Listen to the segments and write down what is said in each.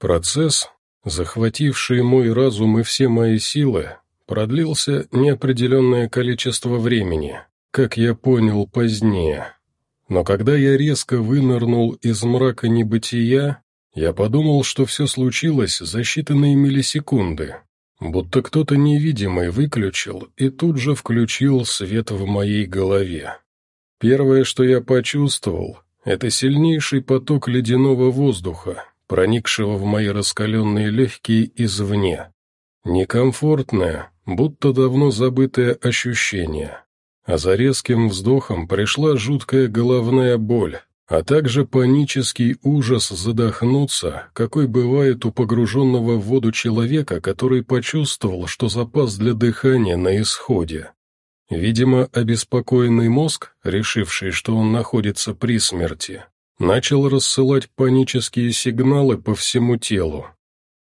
Процесс, захвативший мой разум и все мои силы, продлился неопределенное количество времени, как я понял позднее. Но когда я резко вынырнул из мрака небытия, я подумал, что все случилось за считанные миллисекунды, будто кто-то невидимый выключил и тут же включил свет в моей голове. Первое, что я почувствовал, это сильнейший поток ледяного воздуха, проникшего в мои раскаленные легкие извне. Некомфортное, будто давно забытое ощущение. А за резким вздохом пришла жуткая головная боль, а также панический ужас задохнуться, какой бывает у погруженного в воду человека, который почувствовал, что запас для дыхания на исходе. Видимо, обеспокоенный мозг, решивший, что он находится при смерти, начал рассылать панические сигналы по всему телу.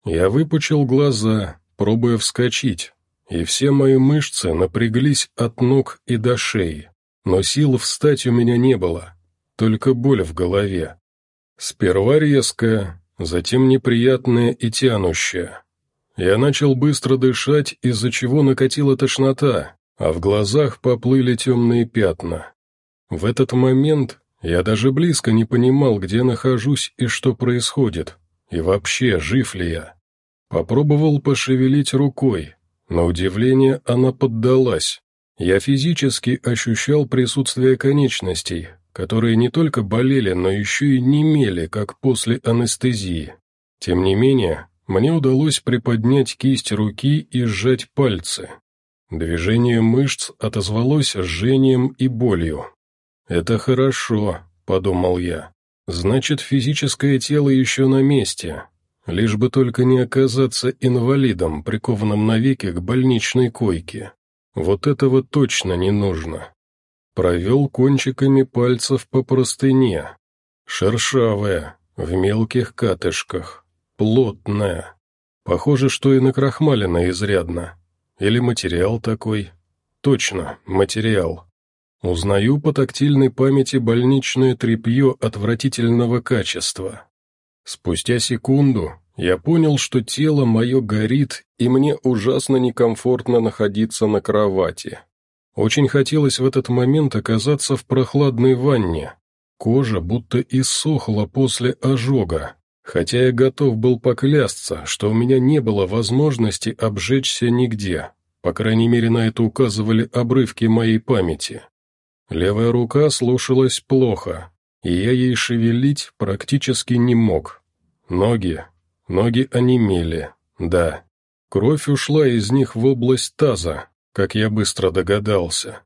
Я выпучил глаза, пробуя вскочить, и все мои мышцы напряглись от ног и до шеи, но сил встать у меня не было, только боль в голове. Сперва резкая, затем неприятная и тянущая. Я начал быстро дышать, из-за чего накатила тошнота, а в глазах поплыли темные пятна. В этот момент я даже близко не понимал, где нахожусь и что происходит, и вообще, жив ли я. Попробовал пошевелить рукой, на удивление она поддалась. Я физически ощущал присутствие конечностей, которые не только болели, но еще и немели, как после анестезии. Тем не менее, мне удалось приподнять кисть руки и сжать пальцы. Движение мышц отозвалось жжением и болью. «Это хорошо», — подумал я. «Значит, физическое тело еще на месте. Лишь бы только не оказаться инвалидом, прикованным навеки к больничной койке. Вот этого точно не нужно». Провел кончиками пальцев по простыне. Шершавая, в мелких катышках, плотная. Похоже, что и накрахмалена изрядно. Или материал такой. Точно, материал. Узнаю по тактильной памяти больничное тряпье отвратительного качества. Спустя секунду я понял, что тело мое горит, и мне ужасно некомфортно находиться на кровати. Очень хотелось в этот момент оказаться в прохладной ванне. Кожа будто иссохла после ожога, хотя я готов был поклясться, что у меня не было возможности обжечься нигде. По крайней мере, на это указывали обрывки моей памяти. Левая рука слушалась плохо, и я ей шевелить практически не мог. Ноги. Ноги онемели, да. Кровь ушла из них в область таза, как я быстро догадался.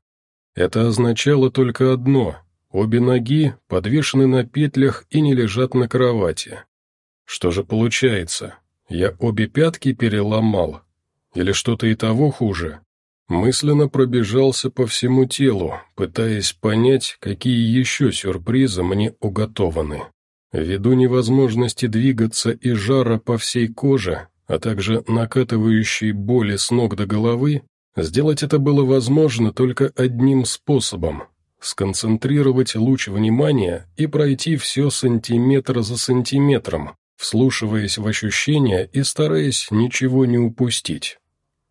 Это означало только одно — обе ноги подвешены на петлях и не лежат на кровати. Что же получается? Я обе пятки переломал? Или что-то и того хуже? Мысленно пробежался по всему телу, пытаясь понять, какие еще сюрпризы мне уготованы. Ввиду невозможности двигаться и жара по всей коже, а также накатывающей боли с ног до головы, Сделать это было возможно только одним способом – сконцентрировать луч внимания и пройти все сантиметр за сантиметром, вслушиваясь в ощущения и стараясь ничего не упустить.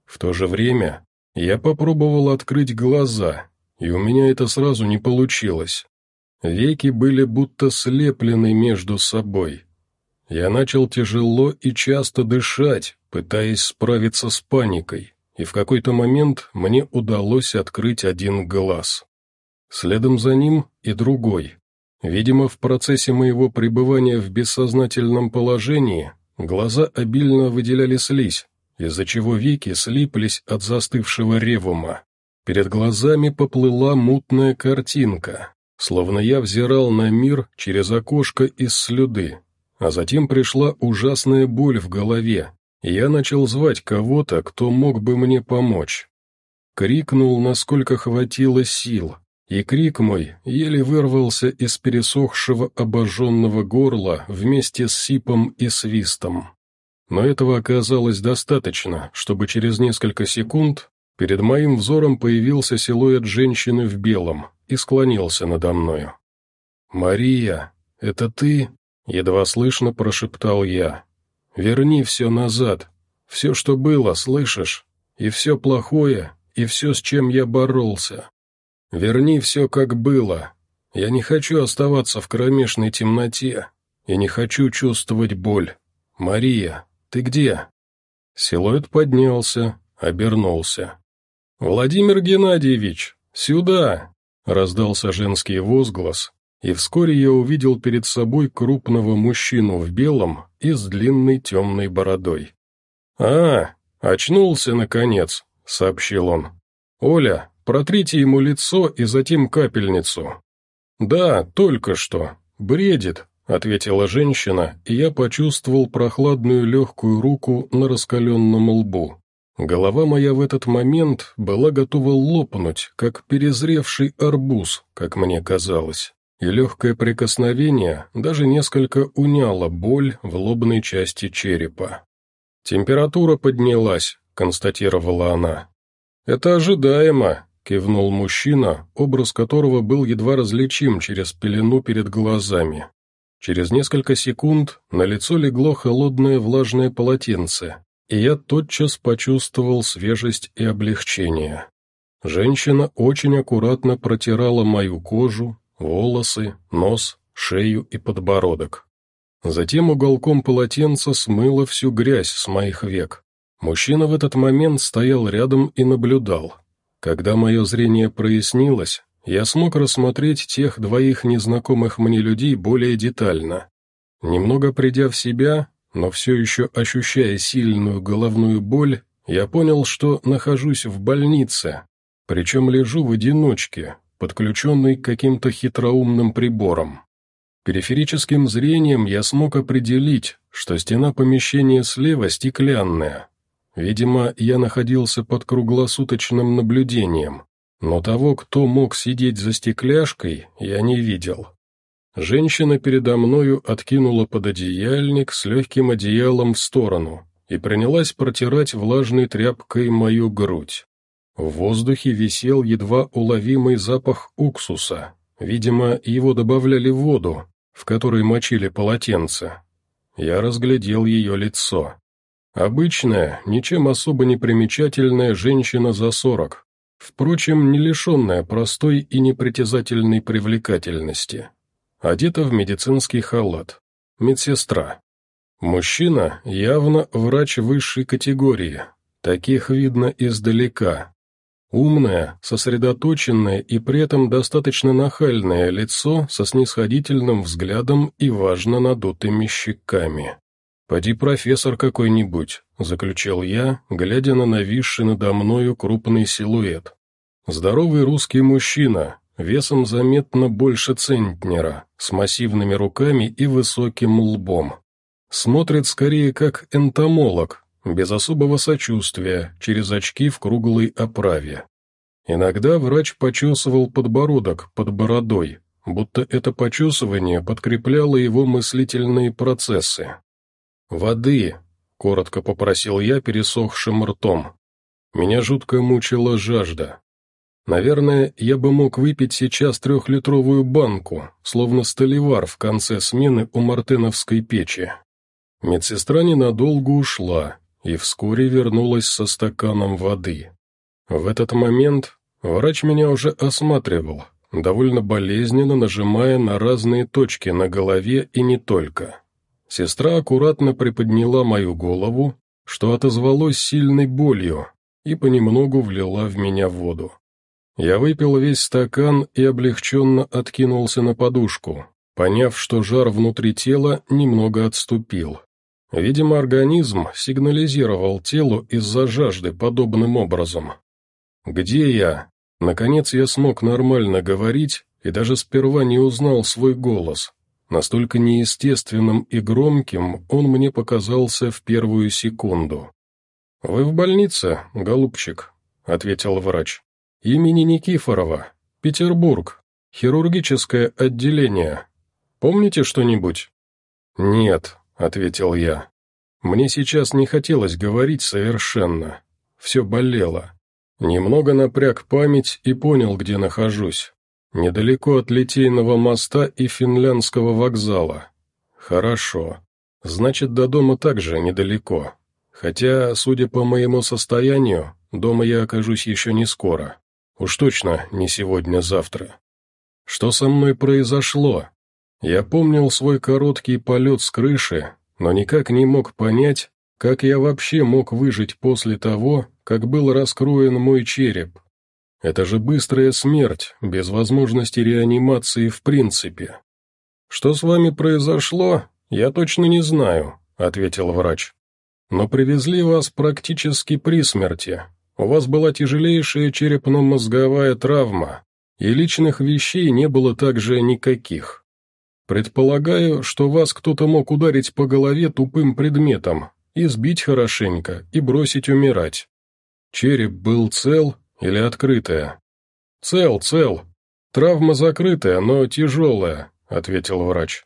В то же время я попробовал открыть глаза, и у меня это сразу не получилось. Веки были будто слеплены между собой. Я начал тяжело и часто дышать, пытаясь справиться с паникой и в какой-то момент мне удалось открыть один глаз. Следом за ним и другой. Видимо, в процессе моего пребывания в бессознательном положении глаза обильно выделяли слизь, из-за чего веки слиплись от застывшего ревума. Перед глазами поплыла мутная картинка, словно я взирал на мир через окошко из слюды, а затем пришла ужасная боль в голове, я начал звать кого-то, кто мог бы мне помочь. Крикнул, насколько хватило сил, и крик мой еле вырвался из пересохшего обожженного горла вместе с сипом и свистом. Но этого оказалось достаточно, чтобы через несколько секунд перед моим взором появился силуэт женщины в белом и склонился надо мною. «Мария, это ты?» — едва слышно прошептал я. Верни все назад. Все, что было, слышишь? И все плохое, и все, с чем я боролся. Верни все, как было. Я не хочу оставаться в кромешной темноте. Я не хочу чувствовать боль. Мария, ты где?» Силуэт поднялся, обернулся. «Владимир Геннадьевич, сюда!» — раздался женский возглас, и вскоре я увидел перед собой крупного мужчину в белом и с длинной темной бородой. «А, очнулся, наконец», — сообщил он. «Оля, протрите ему лицо и затем капельницу». «Да, только что. Бредит», — ответила женщина, и я почувствовал прохладную легкую руку на раскаленном лбу. Голова моя в этот момент была готова лопнуть, как перезревший арбуз, как мне казалось и легкое прикосновение даже несколько уняло боль в лобной части черепа. «Температура поднялась», — констатировала она. «Это ожидаемо», — кивнул мужчина, образ которого был едва различим через пелену перед глазами. Через несколько секунд на лицо легло холодное влажное полотенце, и я тотчас почувствовал свежесть и облегчение. Женщина очень аккуратно протирала мою кожу, волосы, нос, шею и подбородок. Затем уголком полотенца смыло всю грязь с моих век. Мужчина в этот момент стоял рядом и наблюдал. Когда мое зрение прояснилось, я смог рассмотреть тех двоих незнакомых мне людей более детально. Немного придя в себя, но все еще ощущая сильную головную боль, я понял, что нахожусь в больнице, причем лежу в одиночке, подключенный к каким-то хитроумным приборам. Периферическим зрением я смог определить, что стена помещения слева стеклянная. Видимо, я находился под круглосуточным наблюдением, но того, кто мог сидеть за стекляшкой, я не видел. Женщина передо мною откинула пододеяльник с легким одеялом в сторону и принялась протирать влажной тряпкой мою грудь. В воздухе висел едва уловимый запах уксуса. Видимо, его добавляли в воду, в которой мочили полотенце. Я разглядел ее лицо. Обычная, ничем особо не примечательная женщина за сорок, впрочем, не лишенная простой и непритязательной привлекательности. Одета в медицинский халат. Медсестра. Мужчина явно врач высшей категории. Таких видно издалека, Умное, сосредоточенное и при этом достаточно нахальное лицо со снисходительным взглядом и важно надутыми щеками. «Поди профессор какой-нибудь», — заключил я, глядя на нависший надо мною крупный силуэт. Здоровый русский мужчина, весом заметно больше центнера, с массивными руками и высоким лбом. Смотрит скорее как энтомолог, без особого сочувствия, через очки в круглой оправе. Иногда врач почесывал подбородок под бородой, будто это почесывание подкрепляло его мыслительные процессы. «Воды», — коротко попросил я пересохшим ртом. Меня жутко мучила жажда. Наверное, я бы мог выпить сейчас трехлитровую банку, словно столевар в конце смены у мартеновской печи. Медсестра ненадолго ушла, и вскоре вернулась со стаканом воды. В этот момент врач меня уже осматривал, довольно болезненно нажимая на разные точки на голове и не только. Сестра аккуратно приподняла мою голову, что отозвалось сильной болью, и понемногу влила в меня воду. Я выпил весь стакан и облегченно откинулся на подушку, поняв, что жар внутри тела немного отступил. Видимо, организм сигнализировал телу из-за жажды подобным образом. «Где я?» Наконец я смог нормально говорить и даже сперва не узнал свой голос. Настолько неестественным и громким он мне показался в первую секунду. «Вы в больнице, голубчик», — ответил врач. «Имени Никифорова, Петербург, хирургическое отделение. Помните что-нибудь?» «Нет», — ответил я. «Мне сейчас не хотелось говорить совершенно. Все болело. Немного напряг память и понял, где нахожусь. Недалеко от Литейного моста и Финляндского вокзала. Хорошо. Значит, до дома также недалеко. Хотя, судя по моему состоянию, дома я окажусь еще не скоро. Уж точно не сегодня-завтра. Что со мной произошло? Я помнил свой короткий полет с крыши, но никак не мог понять, как я вообще мог выжить после того, как был раскроен мой череп. Это же быстрая смерть, без возможности реанимации в принципе. «Что с вами произошло, я точно не знаю», — ответил врач. «Но привезли вас практически при смерти. У вас была тяжелейшая черепно-мозговая травма, и личных вещей не было также никаких. Предполагаю, что вас кто-то мог ударить по голове тупым предметом, избить хорошенько и бросить умирать. Череп был цел или открытая? Цел, цел. Травма закрытая, но тяжелая, ответил врач.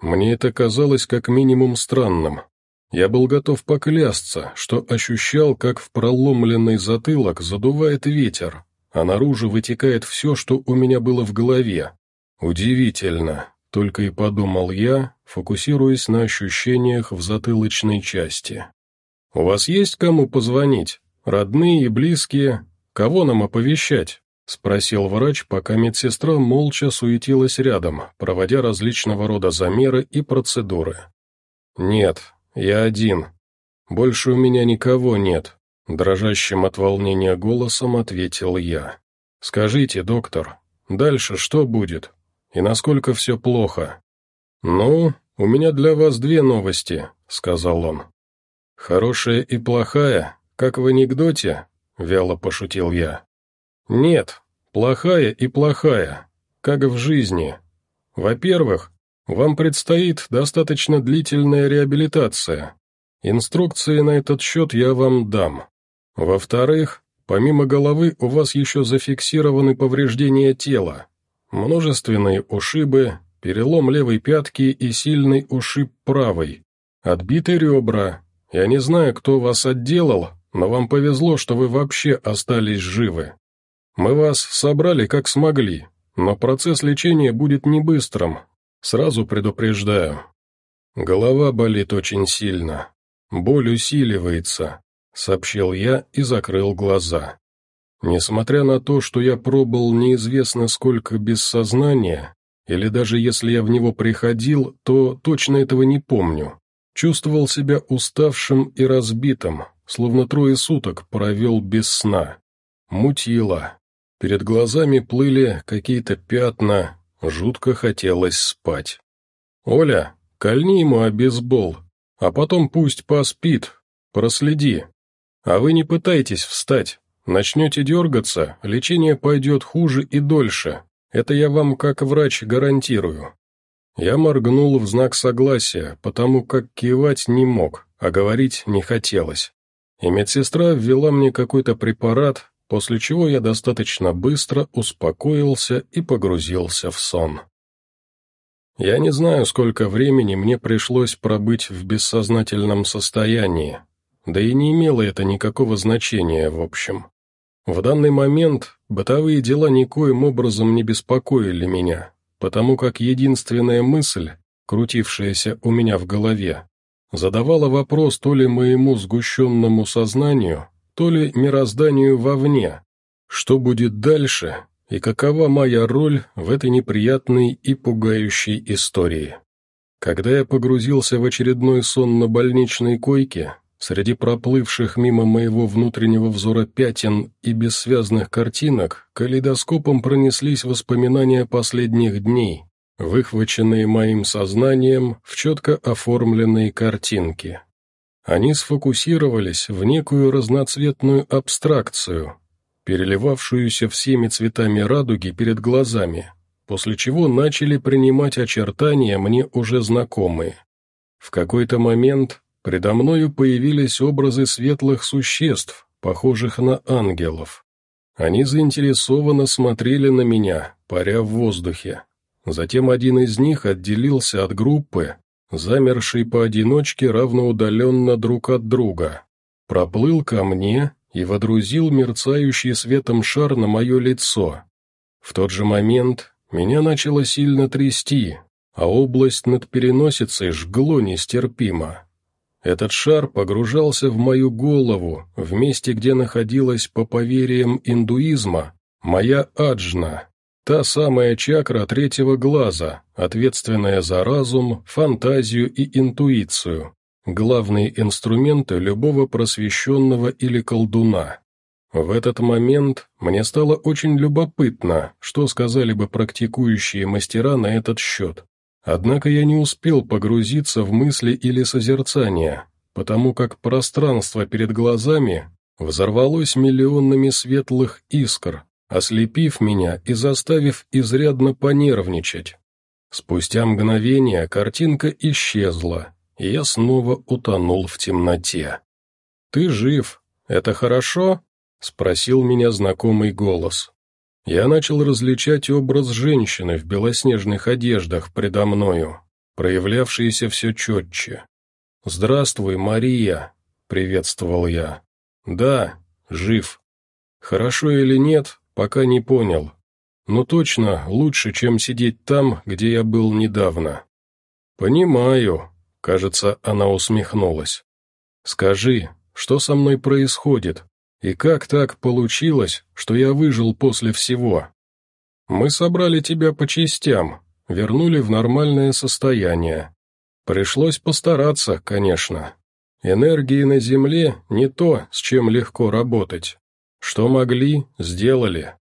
Мне это казалось как минимум странным. Я был готов поклясться, что ощущал, как в проломленный затылок задувает ветер, а наружу вытекает все, что у меня было в голове. Удивительно, только и подумал я, фокусируясь на ощущениях в затылочной части. «У вас есть кому позвонить? Родные и близкие? Кого нам оповещать?» — спросил врач, пока медсестра молча суетилась рядом, проводя различного рода замеры и процедуры. «Нет, я один. Больше у меня никого нет», — дрожащим от волнения голосом ответил я. «Скажите, доктор, дальше что будет?» и насколько все плохо. «Ну, у меня для вас две новости», — сказал он. «Хорошая и плохая, как в анекдоте?» — вяло пошутил я. «Нет, плохая и плохая, как в жизни. Во-первых, вам предстоит достаточно длительная реабилитация. Инструкции на этот счет я вам дам. Во-вторых, помимо головы у вас еще зафиксированы повреждения тела, Множественные ушибы, перелом левой пятки и сильный ушиб правой. Отбиты ребра. Я не знаю, кто вас отделал, но вам повезло, что вы вообще остались живы. Мы вас собрали как смогли, но процесс лечения будет не быстрым. Сразу предупреждаю. Голова болит очень сильно. Боль усиливается, сообщил я и закрыл глаза. Несмотря на то, что я пробыл неизвестно сколько без сознания, или даже если я в него приходил, то точно этого не помню. Чувствовал себя уставшим и разбитым, словно трое суток провел без сна. Мутило. Перед глазами плыли какие-то пятна, жутко хотелось спать. «Оля, кольни ему обезбол, а потом пусть поспит, проследи. А вы не пытайтесь встать, Начнете дергаться, лечение пойдет хуже и дольше. Это я вам как врач гарантирую». Я моргнул в знак согласия, потому как кивать не мог, а говорить не хотелось. И медсестра ввела мне какой-то препарат, после чего я достаточно быстро успокоился и погрузился в сон. Я не знаю, сколько времени мне пришлось пробыть в бессознательном состоянии, да и не имело это никакого значения в общем. В данный момент бытовые дела никоим образом не беспокоили меня, потому как единственная мысль, крутившаяся у меня в голове, задавала вопрос то ли моему сгущенному сознанию, то ли мирозданию вовне, что будет дальше и какова моя роль в этой неприятной и пугающей истории. Когда я погрузился в очередной сон на больничной койке, Среди проплывших мимо моего внутреннего взора пятен и бессвязных картинок калейдоскопом пронеслись воспоминания последних дней, выхваченные моим сознанием в четко оформленные картинки. Они сфокусировались в некую разноцветную абстракцию, переливавшуюся всеми цветами радуги перед глазами, после чего начали принимать очертания мне уже знакомые. В какой-то момент Предо мною появились образы светлых существ, похожих на ангелов. Они заинтересованно смотрели на меня, паря в воздухе. Затем один из них отделился от группы, замершей поодиночке равноудаленно друг от друга. Проплыл ко мне и водрузил мерцающий светом шар на мое лицо. В тот же момент меня начало сильно трясти, а область над переносицей жгло нестерпимо. Этот шар погружался в мою голову, в месте, где находилась, по поверьям индуизма, моя аджна, та самая чакра третьего глаза, ответственная за разум, фантазию и интуицию, главные инструменты любого просвещенного или колдуна. В этот момент мне стало очень любопытно, что сказали бы практикующие мастера на этот счет. Однако я не успел погрузиться в мысли или созерцание, потому как пространство перед глазами взорвалось миллионами светлых искр, ослепив меня и заставив изрядно понервничать. Спустя мгновение картинка исчезла, и я снова утонул в темноте. «Ты жив, это хорошо?» — спросил меня знакомый голос. Я начал различать образ женщины в белоснежных одеждах предо мною, проявлявшийся все четче. «Здравствуй, Мария!» — приветствовал я. «Да, жив. Хорошо или нет, пока не понял. Но точно лучше, чем сидеть там, где я был недавно». «Понимаю», — кажется, она усмехнулась. «Скажи, что со мной происходит? И как так получилось, что я выжил после всего? Мы собрали тебя по частям, вернули в нормальное состояние. Пришлось постараться, конечно. Энергии на Земле не то, с чем легко работать. Что могли, сделали.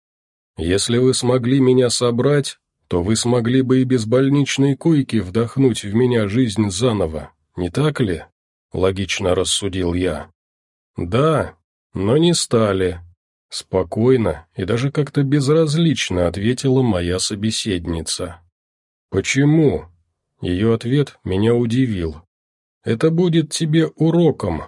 Если вы смогли меня собрать, то вы смогли бы и без больничной койки вдохнуть в меня жизнь заново, не так ли? Логично рассудил я. Да, но не стали. Спокойно и даже как-то безразлично ответила моя собеседница. «Почему?» Ее ответ меня удивил. «Это будет тебе уроком.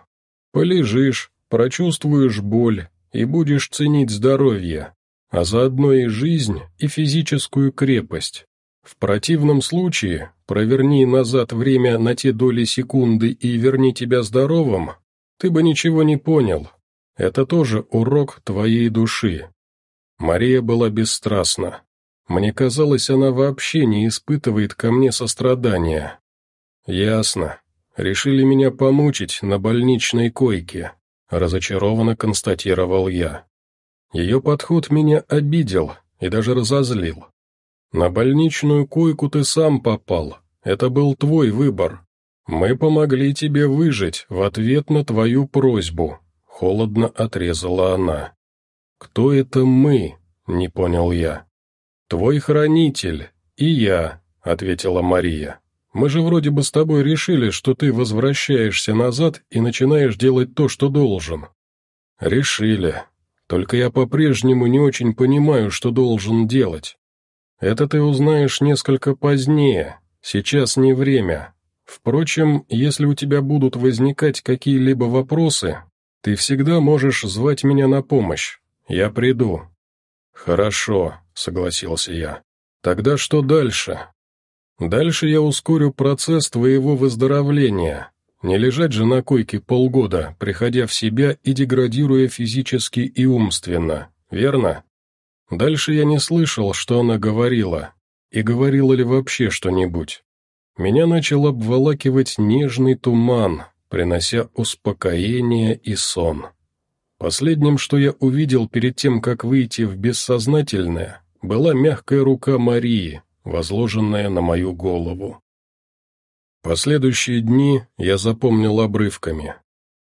Полежишь, прочувствуешь боль и будешь ценить здоровье, а заодно и жизнь, и физическую крепость. В противном случае проверни назад время на те доли секунды и верни тебя здоровым, ты бы ничего не понял, это тоже урок твоей души». Мария была бесстрастна. Мне казалось, она вообще не испытывает ко мне сострадания. «Ясно. Решили меня помучить на больничной койке», — разочарованно констатировал я. Ее подход меня обидел и даже разозлил. «На больничную койку ты сам попал. Это был твой выбор. Мы помогли тебе выжить в ответ на твою просьбу, Холодно отрезала она. «Кто это мы?» — не понял я. «Твой хранитель и я», — ответила Мария. «Мы же вроде бы с тобой решили, что ты возвращаешься назад и начинаешь делать то, что должен». «Решили. Только я по-прежнему не очень понимаю, что должен делать. Это ты узнаешь несколько позднее, сейчас не время. Впрочем, если у тебя будут возникать какие-либо вопросы, ты всегда можешь звать меня на помощь. Я приду». «Хорошо», — согласился я. «Тогда что дальше?» «Дальше я ускорю процесс твоего выздоровления. Не лежать же на койке полгода, приходя в себя и деградируя физически и умственно, верно?» Дальше я не слышал, что она говорила, и говорила ли вообще что-нибудь. Меня начал обволакивать нежный туман, принося успокоение и сон. Последним, что я увидел перед тем, как выйти в бессознательное, была мягкая рука Марии, возложенная на мою голову. Последующие дни я запомнил обрывками.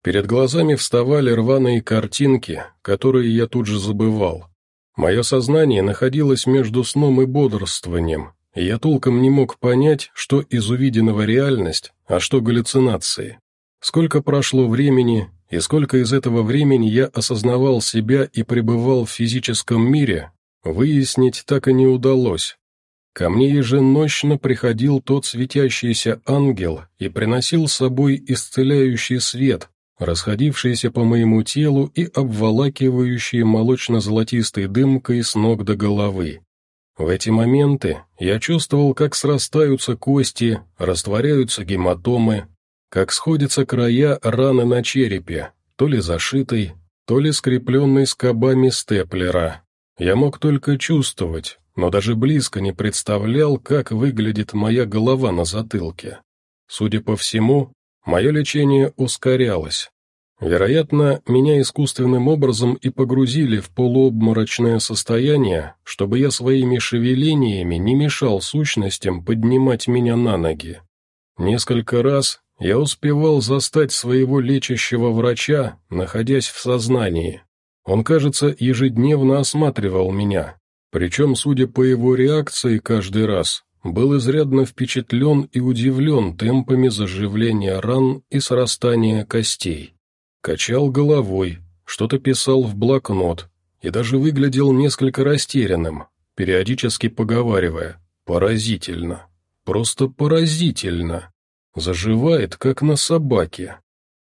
Перед глазами вставали рваные картинки, которые я тут же забывал. Мое сознание находилось между сном и бодрствованием, и я толком не мог понять, что из увиденного реальность, а что галлюцинации. Сколько прошло времени, и сколько из этого времени я осознавал себя и пребывал в физическом мире, выяснить так и не удалось. Ко мне еженочно приходил тот светящийся ангел и приносил с собой исцеляющий свет, расходившийся по моему телу и обволакивающий молочно-золотистой дымкой с ног до головы. В эти моменты я чувствовал, как срастаются кости, растворяются гематомы, как сходятся края раны на черепе, то ли зашитой, то ли скрепленной скобами степлера. Я мог только чувствовать, но даже близко не представлял, как выглядит моя голова на затылке. Судя по всему, мое лечение ускорялось. Вероятно, меня искусственным образом и погрузили в полуобморочное состояние, чтобы я своими шевелениями не мешал сущностям поднимать меня на ноги. Несколько раз я успевал застать своего лечащего врача, находясь в сознании. Он, кажется, ежедневно осматривал меня, причем, судя по его реакции каждый раз, был изрядно впечатлен и удивлен темпами заживления ран и срастания костей. Качал головой, что-то писал в блокнот и даже выглядел несколько растерянным, периодически поговаривая «поразительно, просто поразительно». Заживает, как на собаке.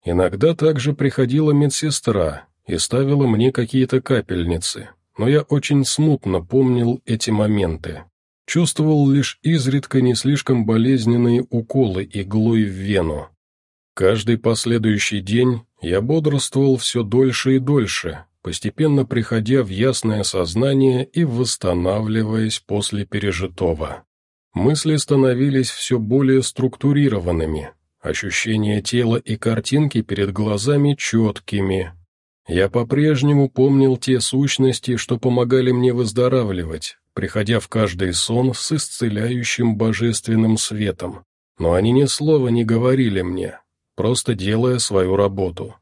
Иногда также приходила медсестра и ставила мне какие-то капельницы, но я очень смутно помнил эти моменты. Чувствовал лишь изредка не слишком болезненные уколы иглой в вену. Каждый последующий день я бодрствовал все дольше и дольше, постепенно приходя в ясное сознание и восстанавливаясь после пережитого. Мысли становились все более структурированными, ощущения тела и картинки перед глазами четкими. Я по-прежнему помнил те сущности, что помогали мне выздоравливать, приходя в каждый сон с исцеляющим божественным светом. Но они ни слова не говорили мне, просто делая свою работу.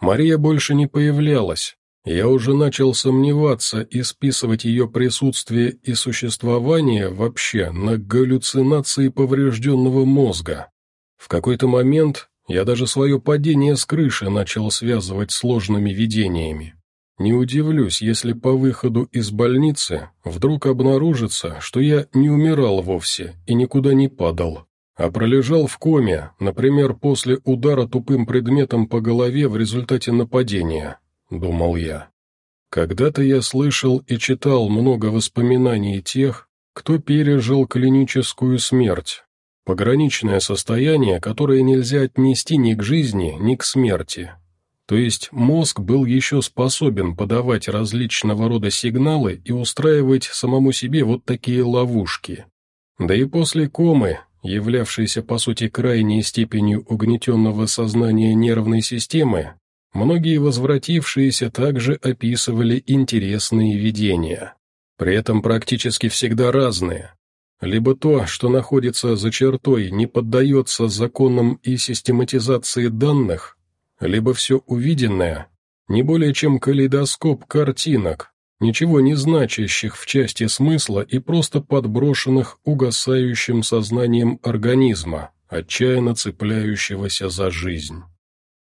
Мария больше не появлялась, я уже начал сомневаться и списывать ее присутствие и существование вообще на галлюцинации поврежденного мозга. В какой-то момент я даже свое падение с крыши начал связывать сложными видениями. Не удивлюсь, если по выходу из больницы вдруг обнаружится, что я не умирал вовсе и никуда не падал, а пролежал в коме, например, после удара тупым предметом по голове в результате нападения. — думал я. Когда-то я слышал и читал много воспоминаний тех, кто пережил клиническую смерть, пограничное состояние, которое нельзя отнести ни к жизни, ни к смерти. То есть мозг был еще способен подавать различного рода сигналы и устраивать самому себе вот такие ловушки. Да и после комы, являвшейся по сути крайней степенью угнетенного сознания нервной системы, Многие возвратившиеся также описывали интересные видения, при этом практически всегда разные. Либо то, что находится за чертой, не поддается законам и систематизации данных, либо все увиденное не более чем калейдоскоп картинок, ничего не значащих в части смысла и просто подброшенных угасающим сознанием организма, отчаянно цепляющегося за жизнь.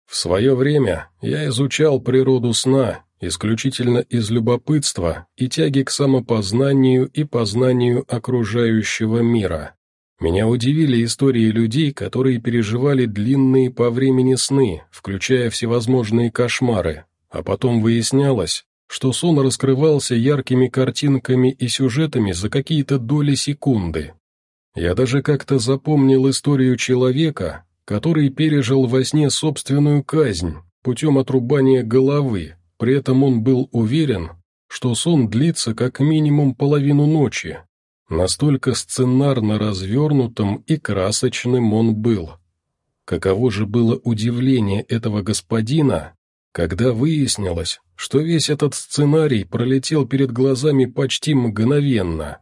В свое время я изучал природу сна исключительно из любопытства и тяги к самопознанию и познанию окружающего мира. Меня удивили истории людей, которые переживали длинные по времени сны, включая всевозможные кошмары, а потом выяснялось, что сон раскрывался яркими картинками и сюжетами за какие-то доли секунды. Я даже как-то запомнил историю человека, который пережил во сне собственную казнь путем отрубания головы, при этом он был уверен, что сон длится как минимум половину ночи. Настолько сценарно развернутым и красочным он был. Каково же было удивление этого господина, когда выяснилось, что весь этот сценарий пролетел перед глазами почти мгновенно.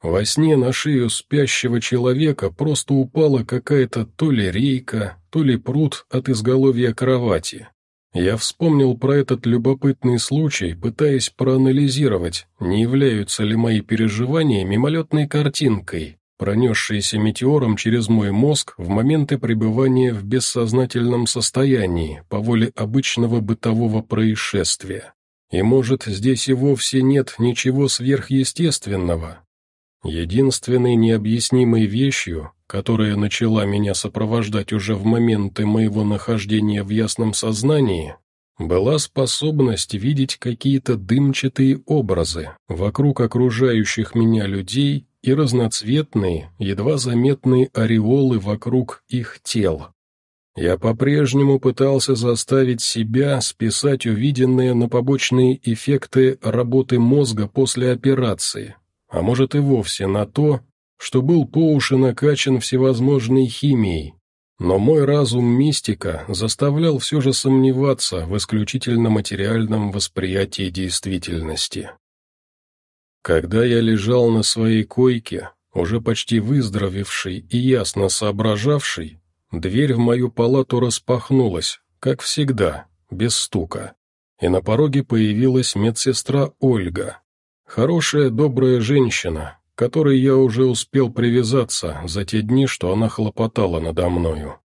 Во сне на шею спящего человека просто упала какая-то то ли рейка, то ли пруд от изголовья кровати. Я вспомнил про этот любопытный случай, пытаясь проанализировать, не являются ли мои переживания мимолетной картинкой, пронесшейся метеором через мой мозг в моменты пребывания в бессознательном состоянии по воле обычного бытового происшествия. И может, здесь и вовсе нет ничего сверхъестественного, Единственной необъяснимой вещью, которая начала меня сопровождать уже в моменты моего нахождения в ясном сознании, была способность видеть какие-то дымчатые образы вокруг окружающих меня людей и разноцветные, едва заметные ореолы вокруг их тел. Я по-прежнему пытался заставить себя списать увиденное на побочные эффекты работы мозга после операции, а может и вовсе на то, что был по уши накачан всевозможной химией, но мой разум мистика заставлял все же сомневаться в исключительно материальном восприятии действительности. Когда я лежал на своей койке, уже почти выздоровевший и ясно соображавший, дверь в мою палату распахнулась, как всегда, без стука, и на пороге появилась медсестра Ольга. Хорошая, добрая женщина, которой я уже успел привязаться за те дни, что она хлопотала надо мною.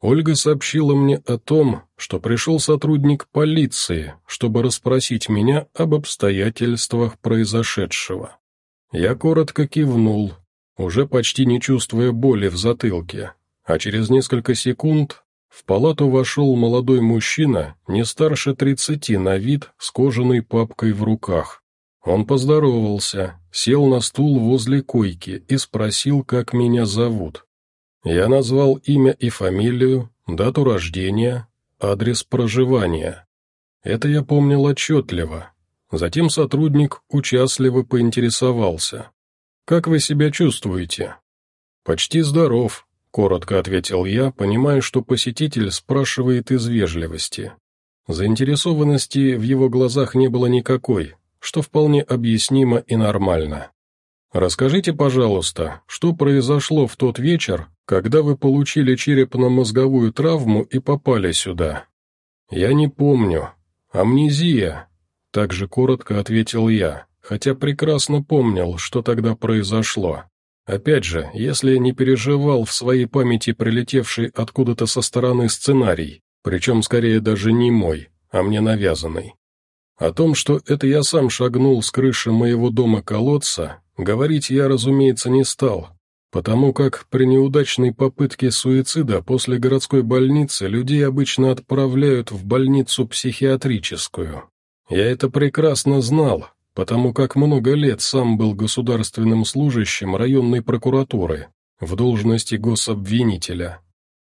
Ольга сообщила мне о том, что пришел сотрудник полиции, чтобы расспросить меня об обстоятельствах произошедшего. Я коротко кивнул, уже почти не чувствуя боли в затылке, а через несколько секунд в палату вошел молодой мужчина, не старше тридцати на вид, с кожаной папкой в руках. Он поздоровался, сел на стул возле койки и спросил, как меня зовут. Я назвал имя и фамилию, дату рождения, адрес проживания. Это я помнил отчетливо. Затем сотрудник участливо поинтересовался. «Как вы себя чувствуете?» «Почти здоров», — коротко ответил я, понимая, что посетитель спрашивает из вежливости. Заинтересованности в его глазах не было никакой, что вполне объяснимо и нормально. Расскажите, пожалуйста, что произошло в тот вечер, когда вы получили черепно-мозговую травму и попали сюда? Я не помню. Амнезия. Также коротко ответил я, хотя прекрасно помнил, что тогда произошло. Опять же, если не переживал в своей памяти прилетевший откуда-то со стороны сценарий, причем скорее даже не мой, а мне навязанный. О том, что это я сам шагнул с крыши моего дома-колодца, говорить я, разумеется, не стал, потому как при неудачной попытке суицида после городской больницы людей обычно отправляют в больницу психиатрическую. Я это прекрасно знал, потому как много лет сам был государственным служащим районной прокуратуры в должности гособвинителя.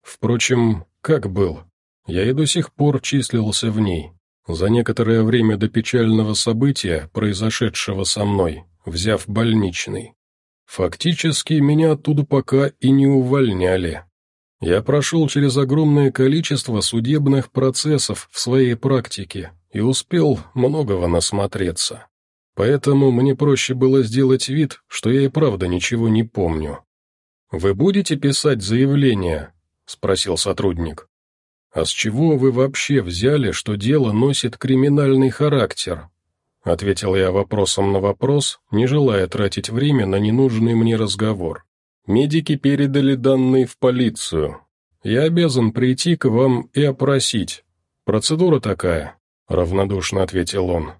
Впрочем, как был, я и до сих пор числился в ней. За некоторое время до печального события, произошедшего со мной, взяв больничный, фактически меня оттуда пока и не увольняли. Я прошел через огромное количество судебных процессов в своей практике и успел многого насмотреться. Поэтому мне проще было сделать вид, что я и правда ничего не помню. «Вы будете писать заявление?» — спросил сотрудник. «А с чего вы вообще взяли, что дело носит криминальный характер?» Ответил я вопросом на вопрос, не желая тратить время на ненужный мне разговор. «Медики передали данные в полицию. Я обязан прийти к вам и опросить. Процедура такая», — равнодушно ответил он.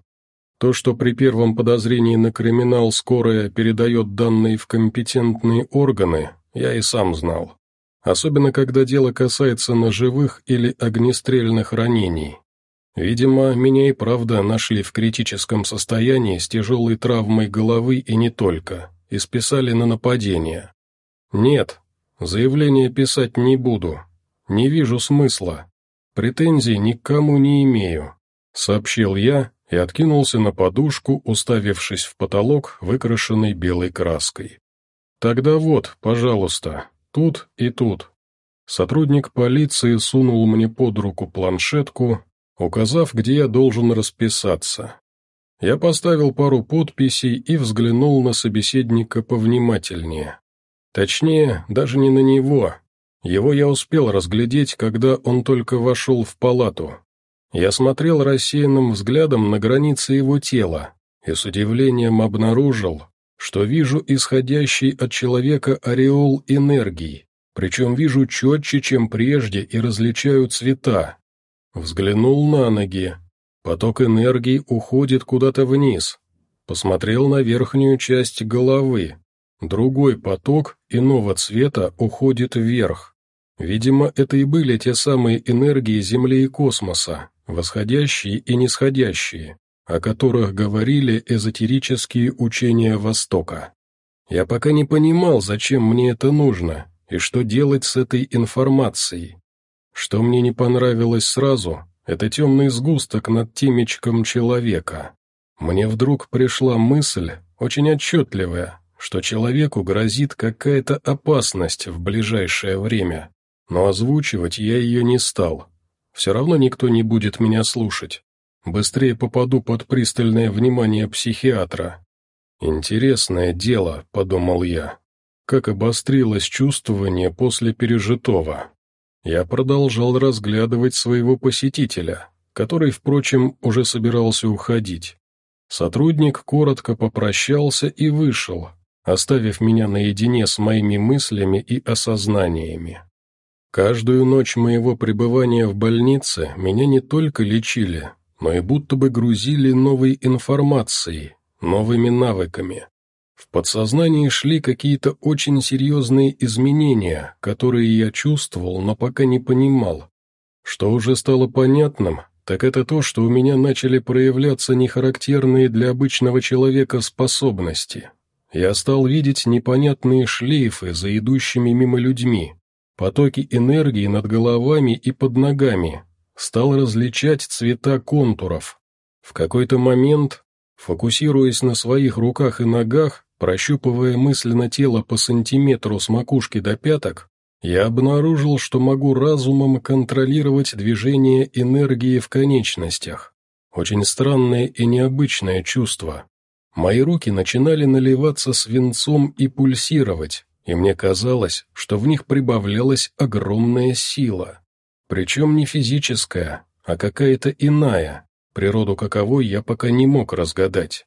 То, что при первом подозрении на криминал скорая передает данные в компетентные органы, я и сам знал особенно когда дело касается ножевых или огнестрельных ранений. Видимо, меня и правда нашли в критическом состоянии с тяжелой травмой головы и не только, и списали на нападение. Нет, заявление писать не буду, не вижу смысла, претензий никому не имею, сообщил я и откинулся на подушку, уставившись в потолок, выкрашенный белой краской. «Тогда вот, пожалуйста, Тут и тут. Сотрудник полиции сунул мне под руку планшетку, указав, где я должен расписаться. Я поставил пару подписей и взглянул на собеседника повнимательнее. Точнее, даже не на него. Его я успел разглядеть, когда он только вошел в палату. Я смотрел рассеянным взглядом на границы его тела и с удивлением обнаружил, что вижу исходящий от человека ореол энергии, причем вижу четче, чем прежде, и различаю цвета. Взглянул на ноги. Поток энергии уходит куда-то вниз. Посмотрел на верхнюю часть головы. Другой поток иного цвета уходит вверх. Видимо, это и были те самые энергии Земли и космоса, восходящие и нисходящие о которых говорили эзотерические учения Востока. Я пока не понимал, зачем мне это нужно и что делать с этой информацией. Что мне не понравилось сразу, это темный сгусток над темечком человека. мне вдруг пришла мысль, очень отчетливая, что человеку грозит какая-то опасность в ближайшее время, но озвучивать я ее не стал. Все равно никто не будет меня слушать. Быстрее попаду под пристальное внимание психиатра. «Интересное дело», — подумал я, — как обострилось чувствование после пережитого. Я продолжал разглядывать своего посетителя, который, впрочем, уже собирался уходить. Сотрудник коротко попрощался и вышел, оставив меня наедине с моими мыслями и осознаниями. Каждую ночь моего пребывания в больнице меня не только лечили, но и будто бы грузили новой информацией, новыми навыками. В подсознании шли какие-то очень серьезные изменения, которые я чувствовал, но пока не понимал. Что уже стало понятным, так это то, что у меня начали проявляться нехарактерные для обычного человека способности. Я стал видеть непонятные шлейфы за идущими мимо людьми, потоки энергии над головами и под ногами, стал различать цвета контуров. В какой-то момент, фокусируясь на своих руках и ногах, прощупывая мысленно тело по сантиметру с макушки до пяток, я обнаружил, что могу разумом контролировать движение энергии в конечностях. Очень странное и необычное чувство. Мои руки начинали наливаться свинцом и пульсировать, и мне казалось, что в них прибавлялась огромная сила. Причем не физическая, а какая-то иная, природу каковой я пока не мог разгадать.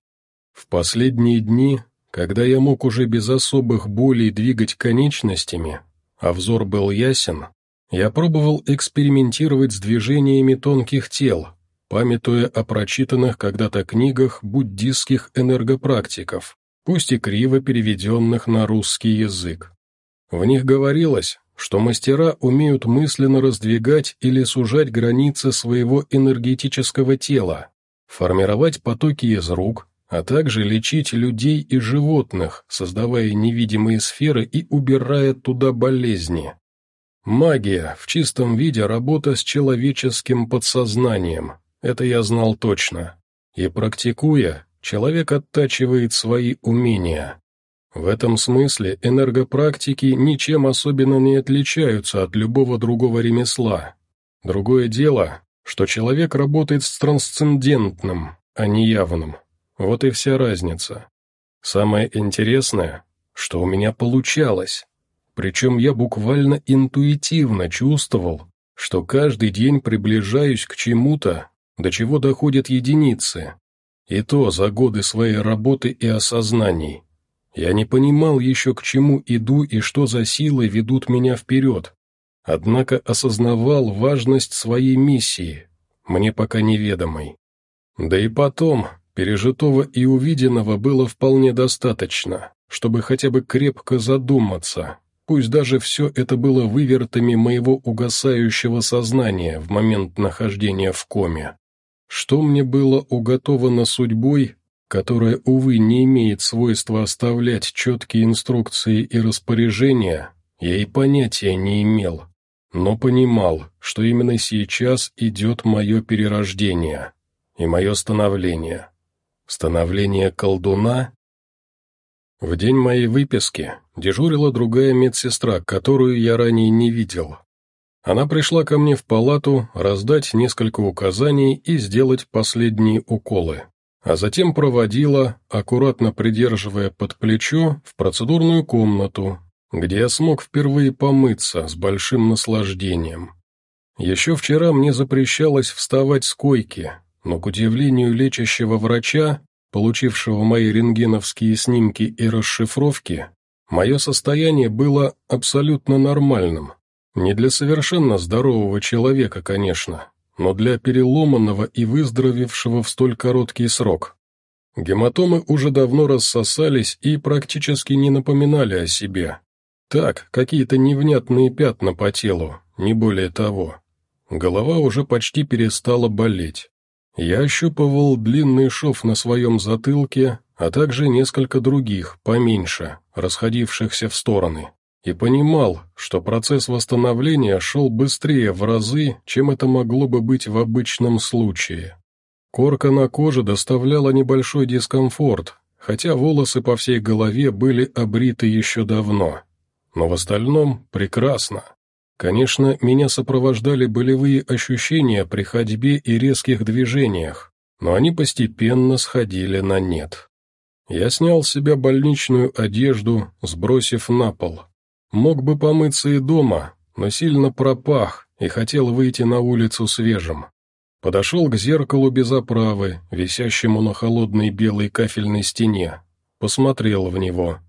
В последние дни, когда я мог уже без особых болей двигать конечностями, а взор был ясен, я пробовал экспериментировать с движениями тонких тел, памятуя о прочитанных когда-то книгах буддистских энергопрактиков, пусть и криво переведенных на русский язык. В них говорилось, что мастера умеют мысленно раздвигать или сужать границы своего энергетического тела, формировать потоки из рук, а также лечить людей и животных, создавая невидимые сферы и убирая туда болезни. Магия в чистом виде работа с человеческим подсознанием, это я знал точно. И практикуя, человек оттачивает свои умения. В этом смысле энергопрактики ничем особенно не отличаются от любого другого ремесла. Другое дело, что человек работает с трансцендентным, а не явным. Вот и вся разница. Самое интересное, что у меня получалось. Причем я буквально интуитивно чувствовал, что каждый день приближаюсь к чему-то, до чего доходят единицы. И то за годы своей работы и осознаний. Я не понимал еще, к чему иду и что за силы ведут меня вперед. Однако осознавал важность своей миссии, мне пока неведомой. Да и потом, Пережитого и увиденного было вполне достаточно, чтобы хотя бы крепко задуматься, пусть даже все это было вывертами моего угасающего сознания в момент нахождения в коме. Что мне было уготовано судьбой, которая, увы, не имеет свойства оставлять четкие инструкции и распоряжения, я и понятия не имел, но понимал, что именно сейчас идет мое перерождение и мое становление. Становление колдуна? В день моей выписки дежурила другая медсестра, которую я ранее не видел. Она пришла ко мне в палату раздать несколько указаний и сделать последние уколы, а затем проводила, аккуратно придерживая под плечо, в процедурную комнату, где я смог впервые помыться с большим наслаждением. Еще вчера мне запрещалось вставать с койки, но, к удивлению лечащего врача, получившего мои рентгеновские снимки и расшифровки, мое состояние было абсолютно нормальным. Не для совершенно здорового человека, конечно, но для переломанного и выздоровевшего в столь короткий срок. Гематомы уже давно рассосались и практически не напоминали о себе. Так, какие-то невнятные пятна по телу, не более того. Голова уже почти перестала болеть. Я ощупывал длинный шов на своем затылке, а также несколько других, поменьше, расходившихся в стороны, и понимал, что процесс восстановления шел быстрее в разы, чем это могло бы быть в обычном случае. Корка на коже доставляла небольшой дискомфорт, хотя волосы по всей голове были обриты еще давно. Но в остальном прекрасно. Конечно, меня сопровождали болевые ощущения при ходьбе и резких движениях, но они постепенно сходили на нет. Я снял с себя больничную одежду, сбросив на пол. Мог бы помыться и дома, но сильно пропах и хотел выйти на улицу свежим. Подошел к зеркалу без оправы, висящему на холодной белой кафельной стене. Посмотрел в него.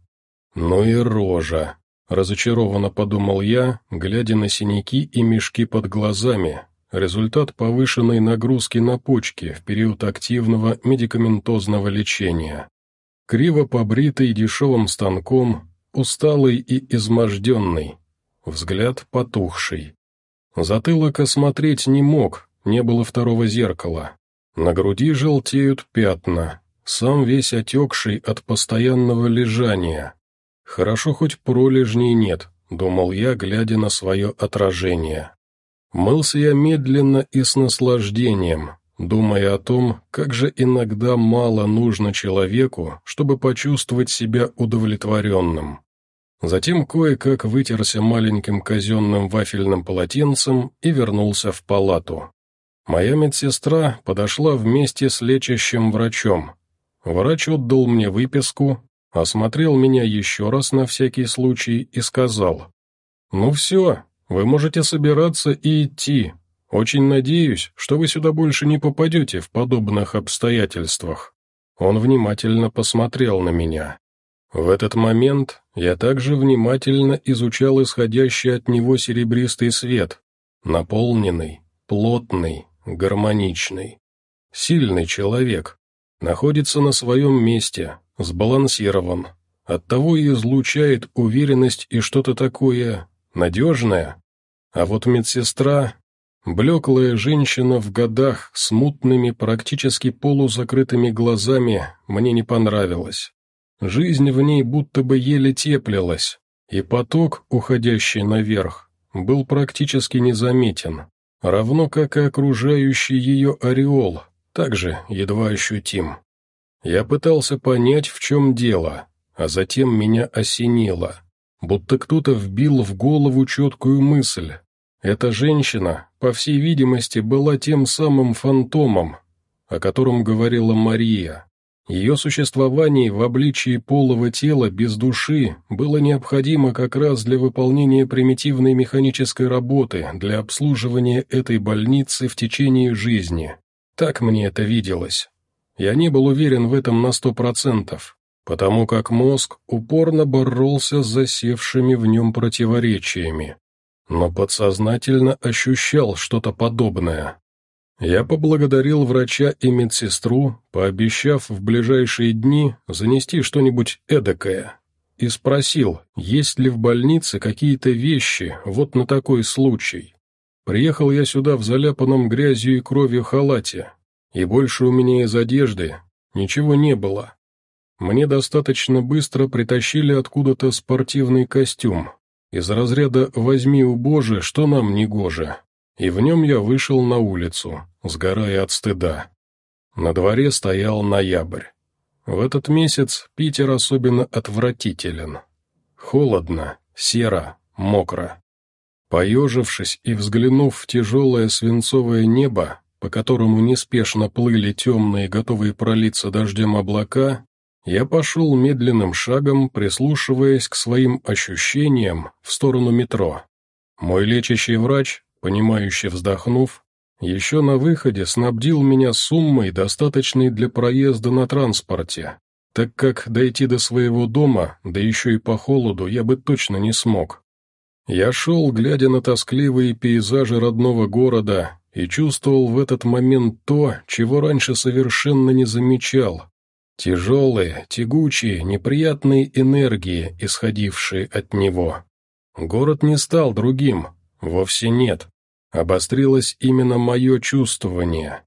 Ну и рожа. Разочарованно подумал я, глядя на синяки и мешки под глазами. Результат повышенной нагрузки на почки в период активного медикаментозного лечения. Криво побритый дешевым станком, усталый и изможденный. Взгляд потухший. Затылок осмотреть не мог, не было второго зеркала. На груди желтеют пятна, сам весь отекший от постоянного лежания. Хорошо хоть пролежней нет, думал я, глядя на свое отражение. Мылся я медленно и с наслаждением, думая о том, как же иногда мало нужно человеку, чтобы почувствовать себя удовлетворенным. Затем кое-как вытерся маленьким казенным вафельным полотенцем и вернулся в палату. Моя медсестра подошла вместе с лечащим врачом. Врач отдал мне выписку, осмотрел меня еще раз на всякий случай и сказал, «Ну все, вы можете собираться и идти. Очень надеюсь, что вы сюда больше не попадете в подобных обстоятельствах». Он внимательно посмотрел на меня. В этот момент я также внимательно изучал исходящий от него серебристый свет, наполненный, плотный, гармоничный. Сильный человек, находится на своем месте, сбалансирован, оттого и излучает уверенность и что-то такое надежное. А вот медсестра, блеклая женщина в годах с мутными, практически полузакрытыми глазами, мне не понравилась. Жизнь в ней будто бы еле теплилась, и поток, уходящий наверх, был практически незаметен равно как и окружающий ее ореол, также едва ощутим. Я пытался понять, в чем дело, а затем меня осенило, будто кто-то вбил в голову четкую мысль. Эта женщина, по всей видимости, была тем самым фантомом, о котором говорила Мария. Ее существование в обличии полого тела без души было необходимо как раз для выполнения примитивной механической работы для обслуживания этой больницы в течение жизни. Так мне это виделось. Я не был уверен в этом на сто процентов, потому как мозг упорно боролся с засевшими в нем противоречиями, но подсознательно ощущал что-то подобное. Я поблагодарил врача и медсестру, пообещав в ближайшие дни занести что-нибудь эдакое, и спросил, есть ли в больнице какие-то вещи вот на такой случай. Приехал я сюда в заляпанном грязью и кровью халате, и больше у меня из одежды ничего не было. Мне достаточно быстро притащили откуда-то спортивный костюм, из разряда «возьми у Божи, что нам не гоже» и в нем я вышел на улицу, сгорая от стыда. На дворе стоял ноябрь. В этот месяц Питер особенно отвратителен. Холодно, серо, мокро. Поежившись и взглянув в тяжелое свинцовое небо, по которому неспешно плыли темные, готовые пролиться дождем облака, я пошел медленным шагом, прислушиваясь к своим ощущениям в сторону метро. Мой лечащий врач понимающе вздохнув, еще на выходе снабдил меня суммой, достаточной для проезда на транспорте, так как дойти до своего дома, да еще и по холоду, я бы точно не смог. Я шел, глядя на тоскливые пейзажи родного города, и чувствовал в этот момент то, чего раньше совершенно не замечал. Тяжелые, тягучие, неприятные энергии, исходившие от него. Город не стал другим, Вовсе нет. Обострилось именно мое чувствование.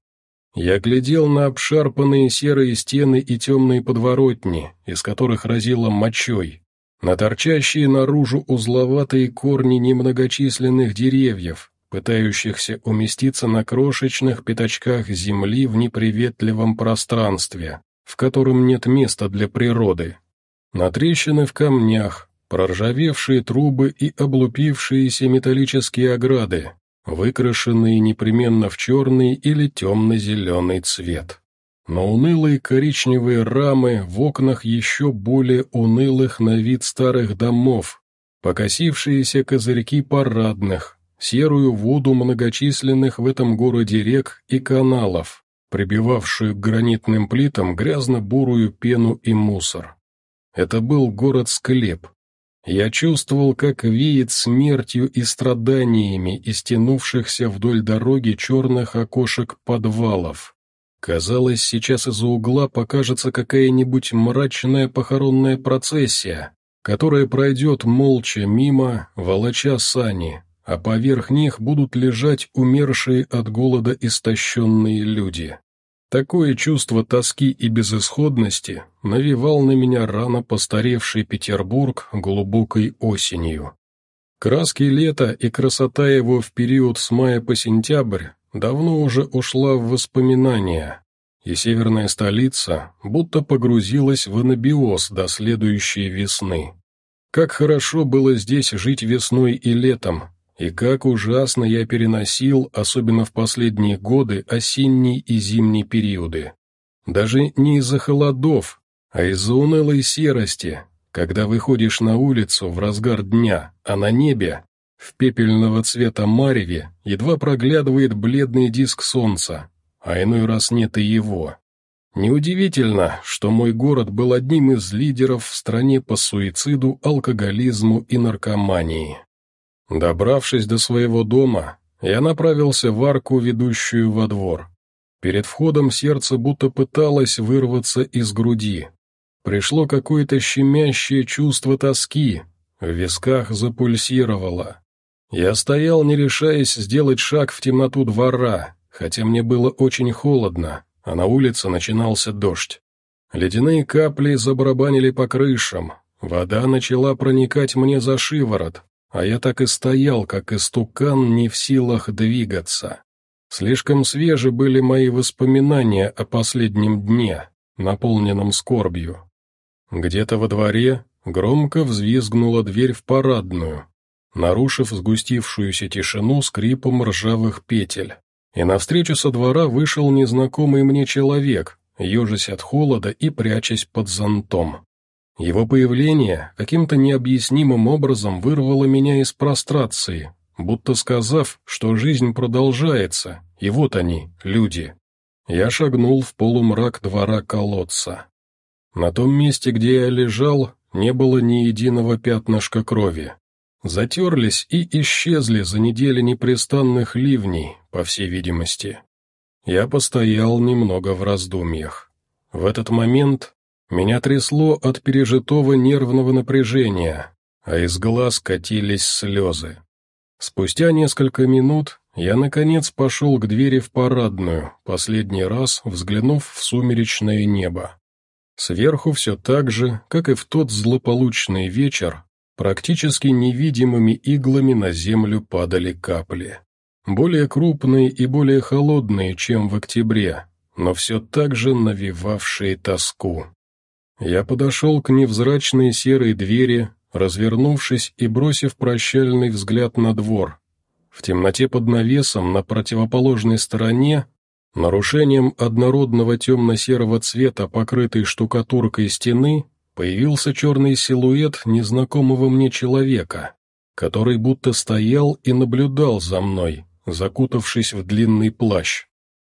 Я глядел на обшарпанные серые стены и темные подворотни, из которых разило мочой, на торчащие наружу узловатые корни немногочисленных деревьев, пытающихся уместиться на крошечных пятачках земли в неприветливом пространстве, в котором нет места для природы. На трещины в камнях, проржавевшие трубы и облупившиеся металлические ограды, выкрашенные непременно в черный или темно-зеленый цвет. Но унылые коричневые рамы в окнах еще более унылых на вид старых домов, покосившиеся козырьки парадных, серую воду многочисленных в этом городе рек и каналов, прибивавшую к гранитным плитам грязно-бурую пену и мусор. Это был город-склеп. Я чувствовал, как веет смертью и страданиями из тянувшихся вдоль дороги черных окошек подвалов. Казалось, сейчас из-за угла покажется какая-нибудь мрачная похоронная процессия, которая пройдет молча мимо, волоча сани, а поверх них будут лежать умершие от голода истощенные люди. Такое чувство тоски и безысходности навевал на меня рано постаревший Петербург глубокой осенью. Краски лета и красота его в период с мая по сентябрь давно уже ушла в воспоминания, и северная столица будто погрузилась в анабиоз до следующей весны. Как хорошо было здесь жить весной и летом, и как ужасно я переносил, особенно в последние годы, осенний и зимний периоды. Даже не из-за холодов, а из-за унылой серости, когда выходишь на улицу в разгар дня, а на небе, в пепельного цвета мареве, едва проглядывает бледный диск солнца, а иной раз нет и его. Неудивительно, что мой город был одним из лидеров в стране по суициду, алкоголизму и наркомании. Добравшись до своего дома, я направился в арку, ведущую во двор. Перед входом сердце будто пыталось вырваться из груди. Пришло какое-то щемящее чувство тоски, в висках запульсировало. Я стоял, не решаясь сделать шаг в темноту двора, хотя мне было очень холодно, а на улице начинался дождь. Ледяные капли забарабанили по крышам, вода начала проникать мне за шиворот, а я так и стоял, как истукан, не в силах двигаться. Слишком свежи были мои воспоминания о последнем дне, наполненном скорбью. Где-то во дворе громко взвизгнула дверь в парадную, нарушив сгустившуюся тишину скрипом ржавых петель. И навстречу со двора вышел незнакомый мне человек, ежась от холода и прячась под зонтом. Его появление каким-то необъяснимым образом вырвало меня из прострации, будто сказав, что жизнь продолжается, и вот они, люди. Я шагнул в полумрак двора колодца. На том месте, где я лежал, не было ни единого пятнышка крови. Затерлись и исчезли за недели непрестанных ливней, по всей видимости. Я постоял немного в раздумьях. В этот момент меня трясло от пережитого нервного напряжения, а из глаз катились слезы. Спустя несколько минут я, наконец, пошел к двери в парадную, последний раз взглянув в сумеречное небо. Сверху все так же, как и в тот злополучный вечер, практически невидимыми иглами на землю падали капли. Более крупные и более холодные, чем в октябре, но все так же навевавшие тоску. Я подошел к невзрачной серой двери, развернувшись и бросив прощальный взгляд на двор. В темноте под навесом на противоположной стороне, нарушением однородного темно-серого цвета, покрытой штукатуркой стены, появился черный силуэт незнакомого мне человека, который будто стоял и наблюдал за мной, закутавшись в длинный плащ.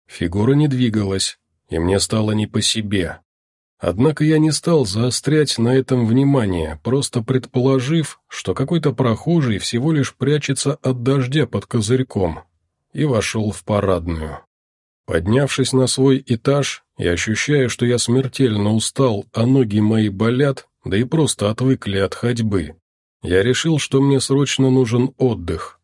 Фигура не двигалась, и мне стало не по себе. Однако я не стал заострять на этом внимание, просто предположив, что какой-то прохожий всего лишь прячется от дождя под козырьком, и вошел в парадную. Поднявшись на свой этаж и ощущая, что я смертельно устал, а ноги мои болят, да и просто отвыкли от ходьбы, я решил, что мне срочно нужен отдых.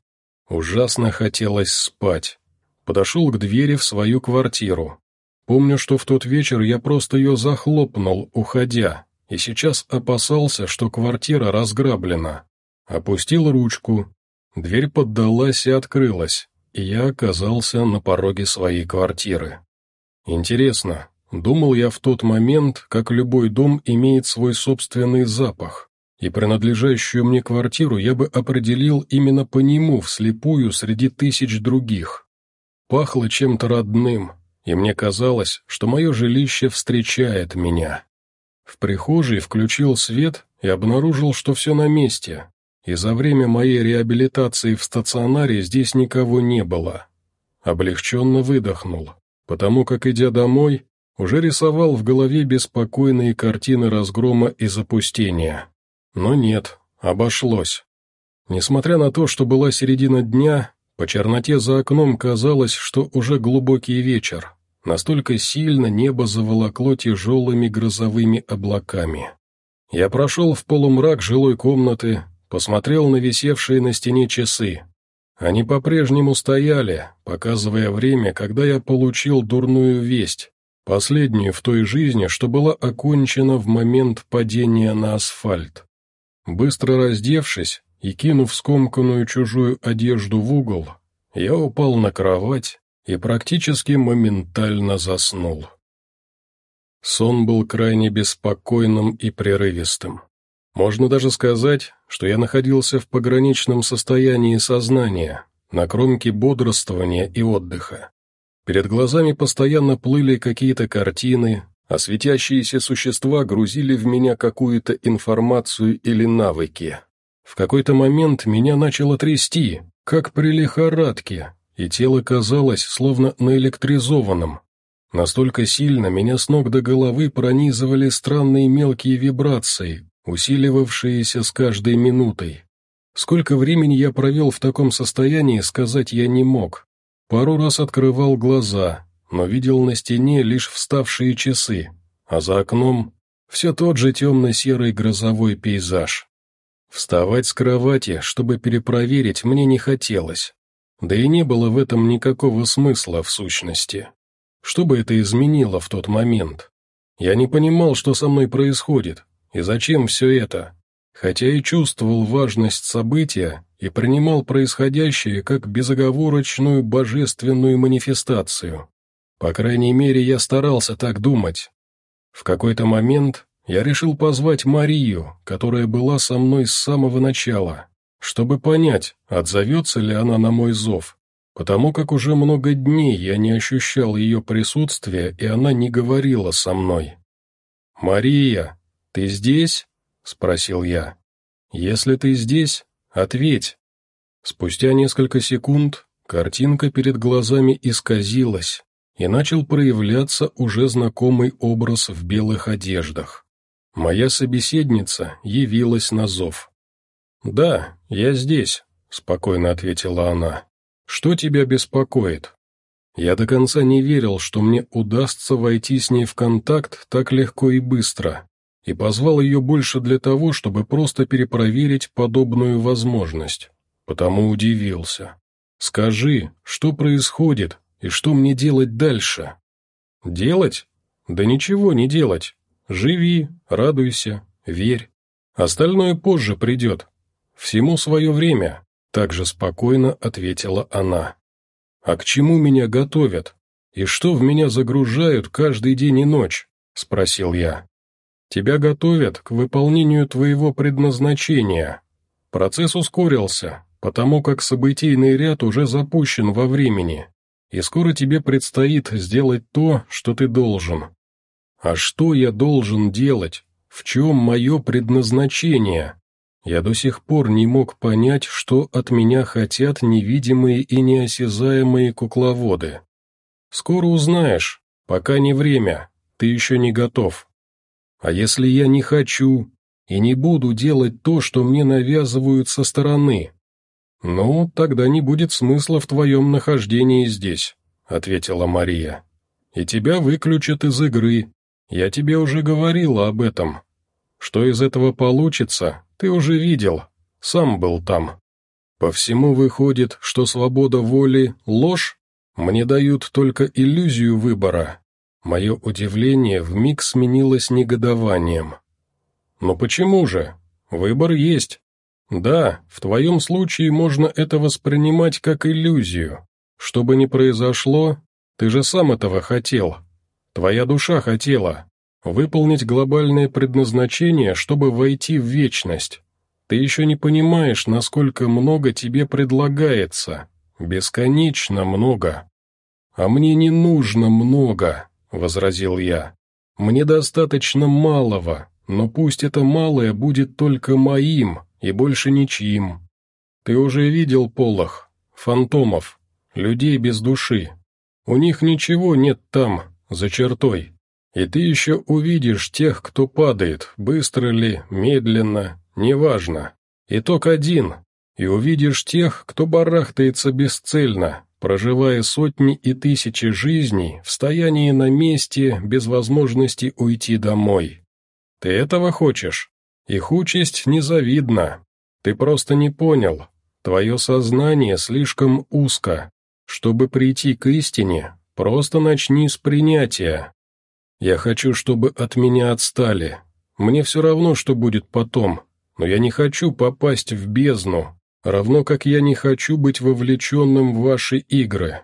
Ужасно хотелось спать. Подошел к двери в свою квартиру, Помню, что в тот вечер я просто ее захлопнул, уходя, и сейчас опасался, что квартира разграблена. Опустил ручку, Дверь поддалась и открылась, и я оказался на пороге своей квартиры. Интересно, думал я в тот момент, как любой дом имеет свой собственный запах, и принадлежащую мне квартиру я бы определил именно по нему вслепую среди тысяч других. Пахло чем-то родным, и мне казалось, что мое жилище встречает меня. В прихожей включил свет и обнаружил, что все на месте, и за время моей реабилитации в стационаре здесь никого не было. Облегченно выдохнул, потому как, идя домой, уже рисовал в голове беспокойные картины разгрома и запустения. Но нет, обошлось. Несмотря на то, что была середина дня, по черноте за окном казалось, что уже глубокий вечер. Настолько сильно небо заволокло тяжелыми грозовыми облаками. Я прошел в полумрак жилой комнаты, посмотрел на висевшие на стене часы. Они по-прежнему стояли, показывая время, когда я получил дурную весть, последнюю в той жизни, что была окончена в момент падения на асфальт. Быстро раздевшись и кинув скомканную чужую одежду в угол, я упал на кровать и практически моментально заснул. Сон был крайне беспокойным и прерывистым. Можно даже сказать, что я находился в пограничном состоянии сознания, на кромке бодрствования и отдыха. Перед глазами постоянно плыли какие-то картины, а светящиеся существа грузили в меня какую-то информацию или навыки. В какой-то момент меня начало трясти, как при лихорадке, и тело казалось словно наэлектризованным. Настолько сильно меня с ног до головы пронизывали странные мелкие вибрации, усиливавшиеся с каждой минутой. Сколько времени я провел в таком состоянии, сказать я не мог. Пару раз открывал глаза, но видел на стене лишь вставшие часы, а за окном все тот же темно-серый грозовой пейзаж. Вставать с кровати, чтобы перепроверить, мне не хотелось. Да и не было в этом никакого смысла в сущности. Что бы это изменило в тот момент? Я не понимал, что со мной происходит, и зачем все это? Хотя и чувствовал важность события и принимал происходящее как безоговорочную божественную манифестацию. По крайней мере, я старался так думать. В какой-то момент я решил позвать Марию, которая была со мной с самого начала, чтобы понять, отзовется ли она на мой зов, потому как уже много дней я не ощущал ее присутствия, и она не говорила со мной. «Мария!» «Ты здесь?» — спросил я. «Если ты здесь, ответь». Спустя несколько секунд картинка перед глазами исказилась, и начал проявляться уже знакомый образ в белых одеждах. Моя собеседница явилась на зов. «Да, я здесь», — спокойно ответила она. «Что тебя беспокоит?» Я до конца не верил, что мне удастся войти с ней в контакт так легко и быстро и позвал ее больше для того, чтобы просто перепроверить подобную возможность. Потому удивился. «Скажи, что происходит и что мне делать дальше?» «Делать? Да ничего не делать. Живи, радуйся, верь. Остальное позже придет. Всему свое время», — также спокойно ответила она. «А к чему меня готовят? И что в меня загружают каждый день и ночь?» — спросил я. Тебя готовят к выполнению твоего предназначения. Процесс ускорился, потому как событийный ряд уже запущен во времени, и скоро тебе предстоит сделать то, что ты должен. А что я должен делать? В чем мое предназначение? Я до сих пор не мог понять, что от меня хотят невидимые и неосязаемые кукловоды. Скоро узнаешь, пока не время, ты еще не готов. А если я не хочу и не буду делать то, что мне навязывают со стороны? Ну, тогда не будет смысла в твоем нахождении здесь, ответила Мария. И тебя выключат из игры. Я тебе уже говорила об этом. Что из этого получится, ты уже видел, сам был там. По всему выходит, что свобода воли — ложь? Мне дают только иллюзию выбора, Мое удивление вмиг сменилось негодованием. «Но почему же? Выбор есть. Да, в твоем случае можно это воспринимать как иллюзию. Что бы ни произошло, ты же сам этого хотел. Твоя душа хотела. Выполнить глобальное предназначение, чтобы войти в вечность. Ты еще не понимаешь, насколько много тебе предлагается. Бесконечно много. А мне не нужно много, — возразил я. мне достаточно малого, но пусть это малое будет только моим и больше ничьим. Ты уже видел полох, фантомов, людей без души. У них ничего нет там, за чертой. И ты еще увидишь тех, кто падает, быстро ли, медленно, неважно. Итог один. И увидишь тех, кто барахтается бесцельно, проживая сотни и тысячи жизней в стоянии на месте без возможности уйти домой. Ты этого хочешь? Их участь незавидна. Ты просто не понял. Твое сознание слишком узко. Чтобы прийти к истине, просто начни с принятия. Я хочу, чтобы от меня отстали. Мне все равно, что будет потом, но я не хочу попасть в бездну, равно как я не хочу быть вовлеченным в ваши игры».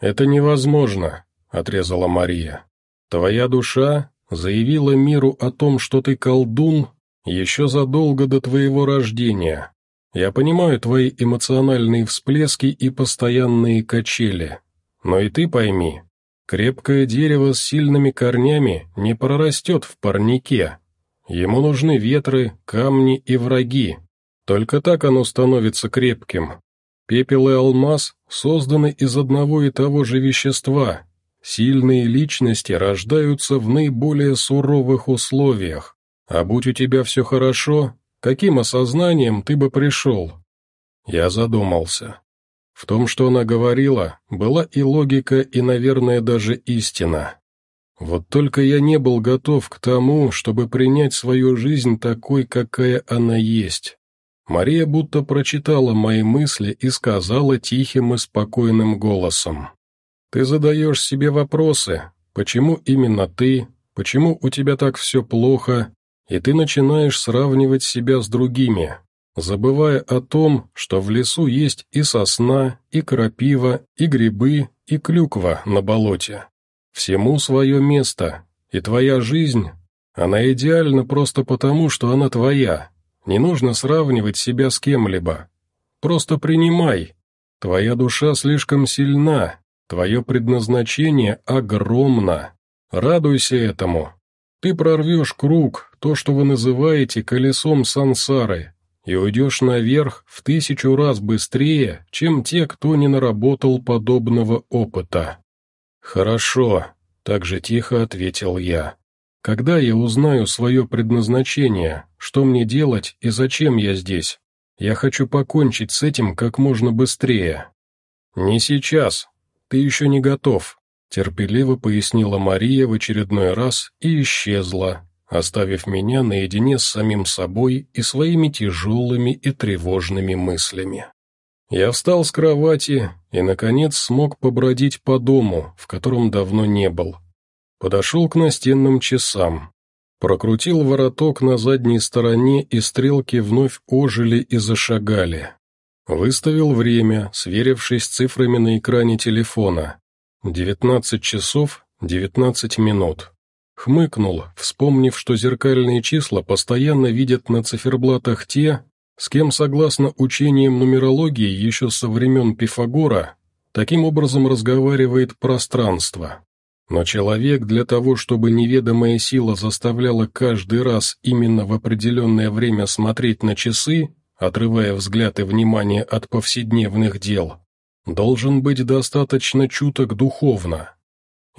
«Это невозможно», — отрезала Мария. «Твоя душа заявила миру о том, что ты колдун, еще задолго до твоего рождения. Я понимаю твои эмоциональные всплески и постоянные качели. Но и ты пойми, крепкое дерево с сильными корнями не прорастет в парнике. Ему нужны ветры, камни и враги, только так оно становится крепким. Пепел и алмаз созданы из одного и того же вещества. Сильные личности рождаются в наиболее суровых условиях. А будь у тебя все хорошо, каким осознанием ты бы пришел? Я задумался. В том, что она говорила, была и логика, и, наверное, даже истина. Вот только я не был готов к тому, чтобы принять свою жизнь такой, какая она есть. Мария будто прочитала мои мысли и сказала тихим и спокойным голосом. «Ты задаешь себе вопросы, почему именно ты, почему у тебя так все плохо, и ты начинаешь сравнивать себя с другими, забывая о том, что в лесу есть и сосна, и крапива, и грибы, и клюква на болоте. Всему свое место, и твоя жизнь, она идеальна просто потому, что она твоя, не нужно сравнивать себя с кем-либо. Просто принимай. Твоя душа слишком сильна, твое предназначение огромно. Радуйся этому. Ты прорвешь круг, то, что вы называете колесом сансары, и уйдешь наверх в тысячу раз быстрее, чем те, кто не наработал подобного опыта. «Хорошо», — так же тихо ответил я. Когда я узнаю свое предназначение, что мне делать и зачем я здесь? Я хочу покончить с этим как можно быстрее». «Не сейчас. Ты еще не готов», — терпеливо пояснила Мария в очередной раз и исчезла, оставив меня наедине с самим собой и своими тяжелыми и тревожными мыслями. Я встал с кровати и, наконец, смог побродить по дому, в котором давно не был. Подошел к настенным часам. Прокрутил вороток на задней стороне, и стрелки вновь ожили и зашагали. Выставил время, сверившись цифрами на экране телефона. 19 часов 19 минут. Хмыкнул, вспомнив, что зеркальные числа постоянно видят на циферблатах те, с кем, согласно учениям нумерологии еще со времен Пифагора, таким образом разговаривает пространство. Но человек для того, чтобы неведомая сила заставляла каждый раз именно в определенное время смотреть на часы, отрывая взгляд и внимание от повседневных дел, должен быть достаточно чуток духовно.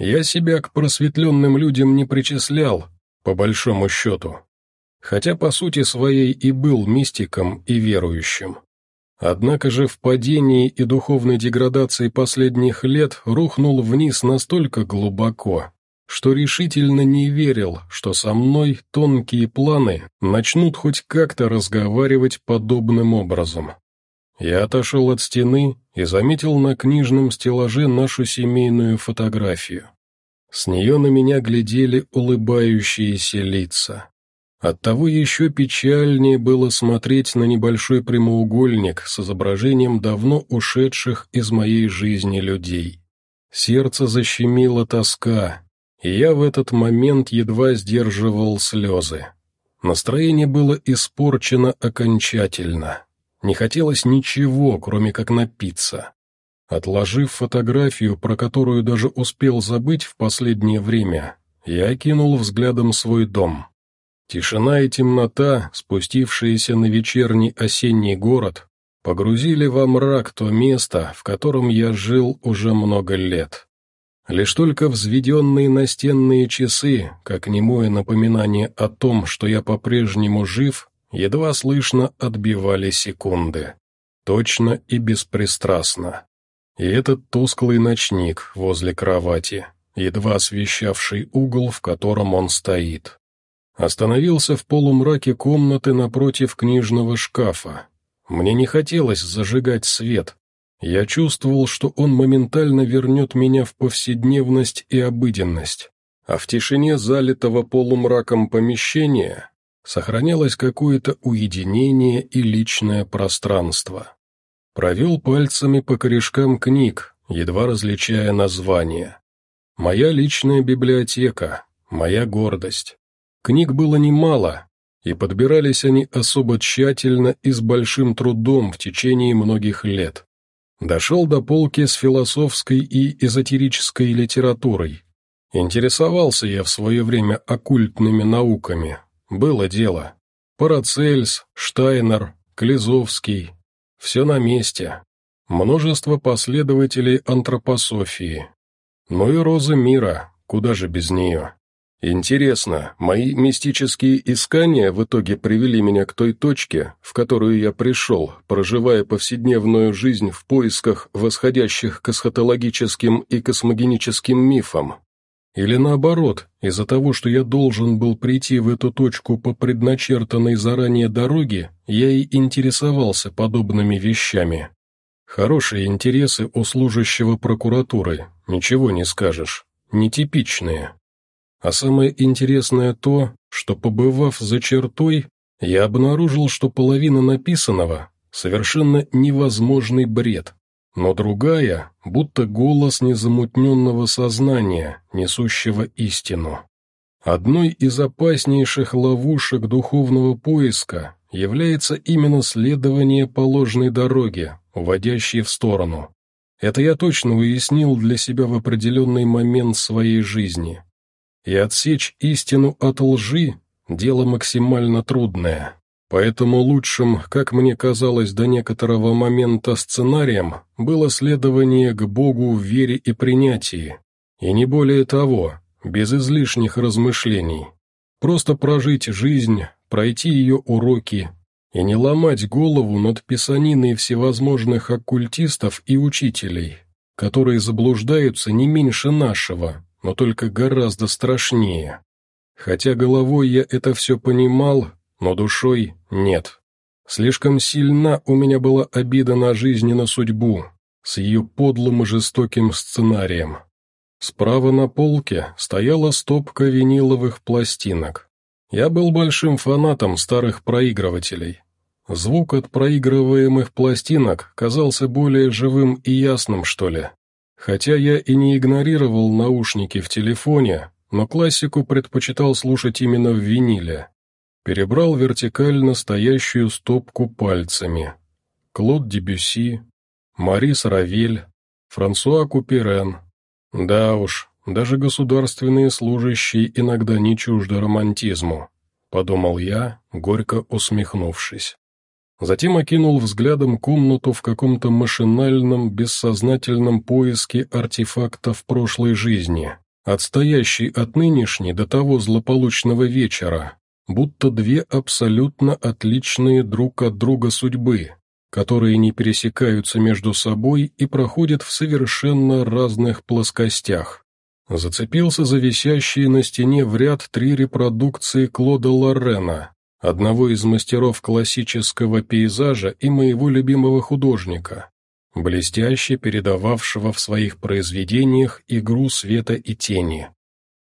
Я себя к просветленным людям не причислял, по большому счету, хотя по сути своей и был мистиком и верующим. Однако же в падении и духовной деградации последних лет рухнул вниз настолько глубоко, что решительно не верил, что со мной тонкие планы начнут хоть как-то разговаривать подобным образом. Я отошел от стены и заметил на книжном стеллаже нашу семейную фотографию. С нее на меня глядели улыбающиеся лица. Оттого еще печальнее было смотреть на небольшой прямоугольник с изображением давно ушедших из моей жизни людей. Сердце защемило тоска, и я в этот момент едва сдерживал слезы. Настроение было испорчено окончательно. Не хотелось ничего, кроме как напиться. Отложив фотографию, про которую даже успел забыть в последнее время, я окинул взглядом свой дом. Тишина и темнота, спустившиеся на вечерний осенний город, погрузили во мрак то место, в котором я жил уже много лет. Лишь только взведенные настенные часы, как немое напоминание о том, что я по-прежнему жив, едва слышно отбивали секунды. Точно и беспристрастно. И этот тусклый ночник возле кровати, едва освещавший угол, в котором он стоит. Остановился в полумраке комнаты напротив книжного шкафа. Мне не хотелось зажигать свет. Я чувствовал, что он моментально вернет меня в повседневность и обыденность. А в тишине залитого полумраком помещения сохранялось какое-то уединение и личное пространство. Провел пальцами по корешкам книг, едва различая названия. Моя личная библиотека, моя гордость. Книг было немало, и подбирались они особо тщательно и с большим трудом в течение многих лет. Дошел до полки с философской и эзотерической литературой. Интересовался я в свое время оккультными науками. Было дело. Парацельс, Штайнер, Клизовский, все на месте. Множество последователей антропософии. Ну и роза мира, куда же без нее. Интересно, мои мистические искания в итоге привели меня к той точке, в которую я пришел, проживая повседневную жизнь в поисках восходящих к эсхатологическим и космогеническим мифам. Или наоборот, из-за того, что я должен был прийти в эту точку по предначертанной заранее дороге, я и интересовался подобными вещами. Хорошие интересы у служащего прокуратуры, ничего не скажешь, нетипичные. А самое интересное то, что, побывав за чертой, я обнаружил, что половина написанного — совершенно невозможный бред но другая, будто голос незамутненного сознания, несущего истину. Одной из опаснейших ловушек духовного поиска является именно следование по ложной дороге, уводящей в сторону. Это я точно уяснил для себя в определенный момент своей жизни. И отсечь истину от лжи – дело максимально трудное. Поэтому лучшим, как мне казалось до некоторого момента сценарием, было следование к Богу в вере и принятии. И не более того, без излишних размышлений. Просто прожить жизнь, пройти ее уроки и не ломать голову над писаниной всевозможных оккультистов и учителей, которые заблуждаются не меньше нашего, но только гораздо страшнее. Хотя головой я это все понимал, но душой нет. Слишком сильна у меня была обида на жизнь и на судьбу, с ее подлым и жестоким сценарием. Справа на полке стояла стопка виниловых пластинок. Я был большим фанатом старых проигрывателей. Звук от проигрываемых пластинок казался более живым и ясным, что ли. Хотя я и не игнорировал наушники в телефоне, но классику предпочитал слушать именно в виниле перебрал вертикально стоящую стопку пальцами. Клод Дебюси, Марис Равель, Франсуа Куперен. Да уж, даже государственные служащие иногда не чужды романтизму, подумал я, горько усмехнувшись. Затем окинул взглядом комнату в каком-то машинальном, бессознательном поиске артефактов прошлой жизни, отстоящей от нынешней до того злополучного вечера, будто две абсолютно отличные друг от друга судьбы, которые не пересекаются между собой и проходят в совершенно разных плоскостях. Зацепился за висящие на стене в ряд три репродукции Клода Лорена, одного из мастеров классического пейзажа и моего любимого художника, блестяще передававшего в своих произведениях игру света и тени.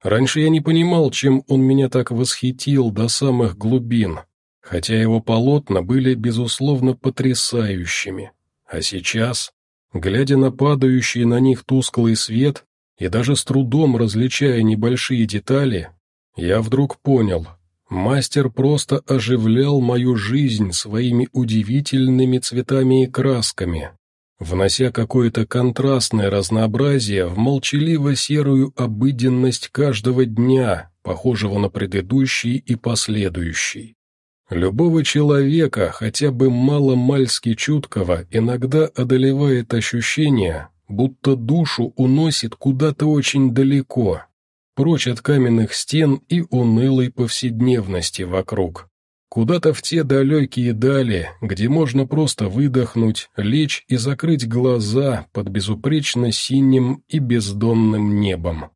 Раньше я не понимал, чем он меня так восхитил до самых глубин, хотя его полотна были, безусловно, потрясающими. А сейчас, глядя на падающий на них тусклый свет и даже с трудом различая небольшие детали, я вдруг понял, мастер просто оживлял мою жизнь своими удивительными цветами и красками, внося какое-то контрастное разнообразие в молчаливо-серую обыденность каждого дня, похожего на предыдущий и последующий. Любого человека, хотя бы мало-мальски чуткого, иногда одолевает ощущение, будто душу уносит куда-то очень далеко, прочь от каменных стен и унылой повседневности вокруг. Куда-то в те далекие дали, где можно просто выдохнуть, лечь и закрыть глаза под безупречно синим и бездонным небом.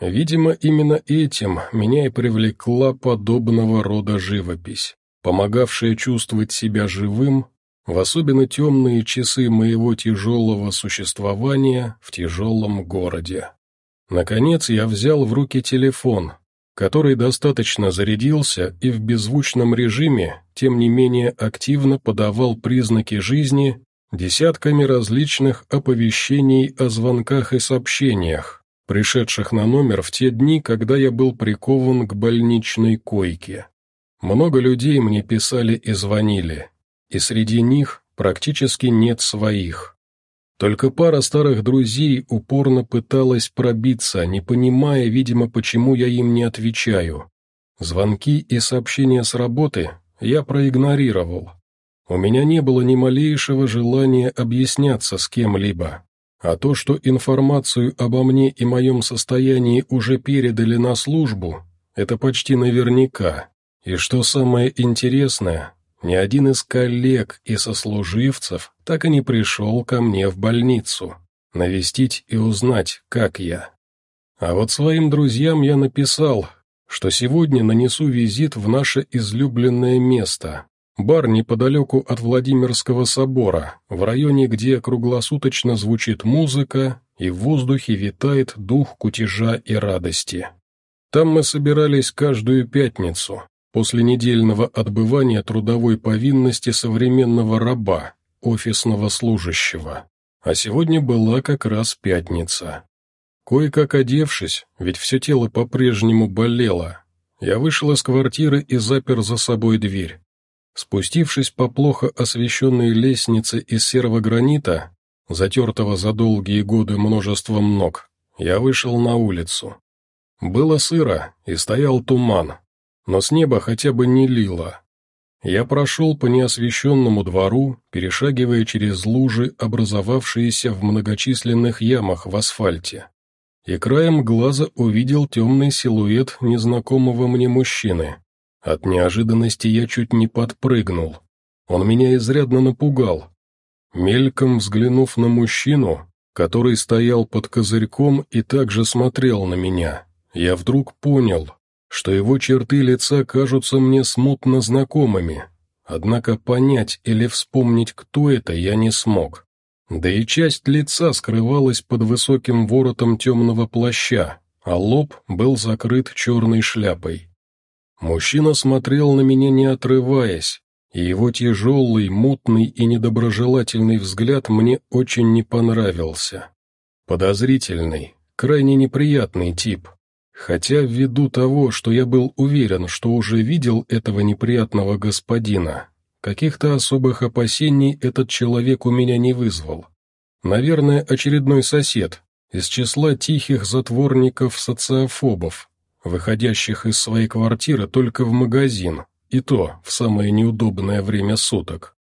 Видимо, именно этим меня и привлекла подобного рода живопись, помогавшая чувствовать себя живым, в особенно темные часы моего тяжелого существования в тяжелом городе. Наконец я взял в руки телефон, который достаточно зарядился и в беззвучном режиме, тем не менее активно подавал признаки жизни десятками различных оповещений о звонках и сообщениях, пришедших на номер в те дни, когда я был прикован к больничной койке. Много людей мне писали и звонили, и среди них практически нет своих. Только пара старых друзей упорно пыталась пробиться, не понимая, видимо, почему я им не отвечаю. Звонки и сообщения с работы я проигнорировал. У меня не было ни малейшего желания объясняться с кем-либо. А то, что информацию обо мне и моем состоянии уже передали на службу, это почти наверняка. И что самое интересное, ни один из коллег и сослуживцев так и не пришел ко мне в больницу, навестить и узнать, как я. А вот своим друзьям я написал, что сегодня нанесу визит в наше излюбленное место, бар неподалеку от Владимирского собора, в районе, где круглосуточно звучит музыка и в воздухе витает дух кутежа и радости. Там мы собирались каждую пятницу, после недельного отбывания трудовой повинности современного раба, офисного служащего. А сегодня была как раз пятница. Кое-как одевшись, ведь все тело по-прежнему болело, я вышел из квартиры и запер за собой дверь. Спустившись по плохо освещенной лестнице из серого гранита, затертого за долгие годы множеством ног, я вышел на улицу. Было сыро, и стоял туман, но с неба хотя бы не лило. Я прошел по неосвещенному двору, перешагивая через лужи, образовавшиеся в многочисленных ямах в асфальте. И краем глаза увидел темный силуэт незнакомого мне мужчины. От неожиданности я чуть не подпрыгнул. Он меня изрядно напугал. Мельком взглянув на мужчину, который стоял под козырьком и также смотрел на меня, я вдруг понял, что его черты лица кажутся мне смутно знакомыми, однако понять или вспомнить, кто это, я не смог. Да и часть лица скрывалась под высоким воротом темного плаща, а лоб был закрыт черной шляпой. Мужчина смотрел на меня не отрываясь, и его тяжелый, мутный и недоброжелательный взгляд мне очень не понравился. Подозрительный, крайне неприятный тип, Хотя ввиду того, что я был уверен, что уже видел этого неприятного господина, каких-то особых опасений этот человек у меня не вызвал. Наверное, очередной сосед, из числа тихих затворников-социофобов, выходящих из своей квартиры только в магазин, и то в самое неудобное время суток.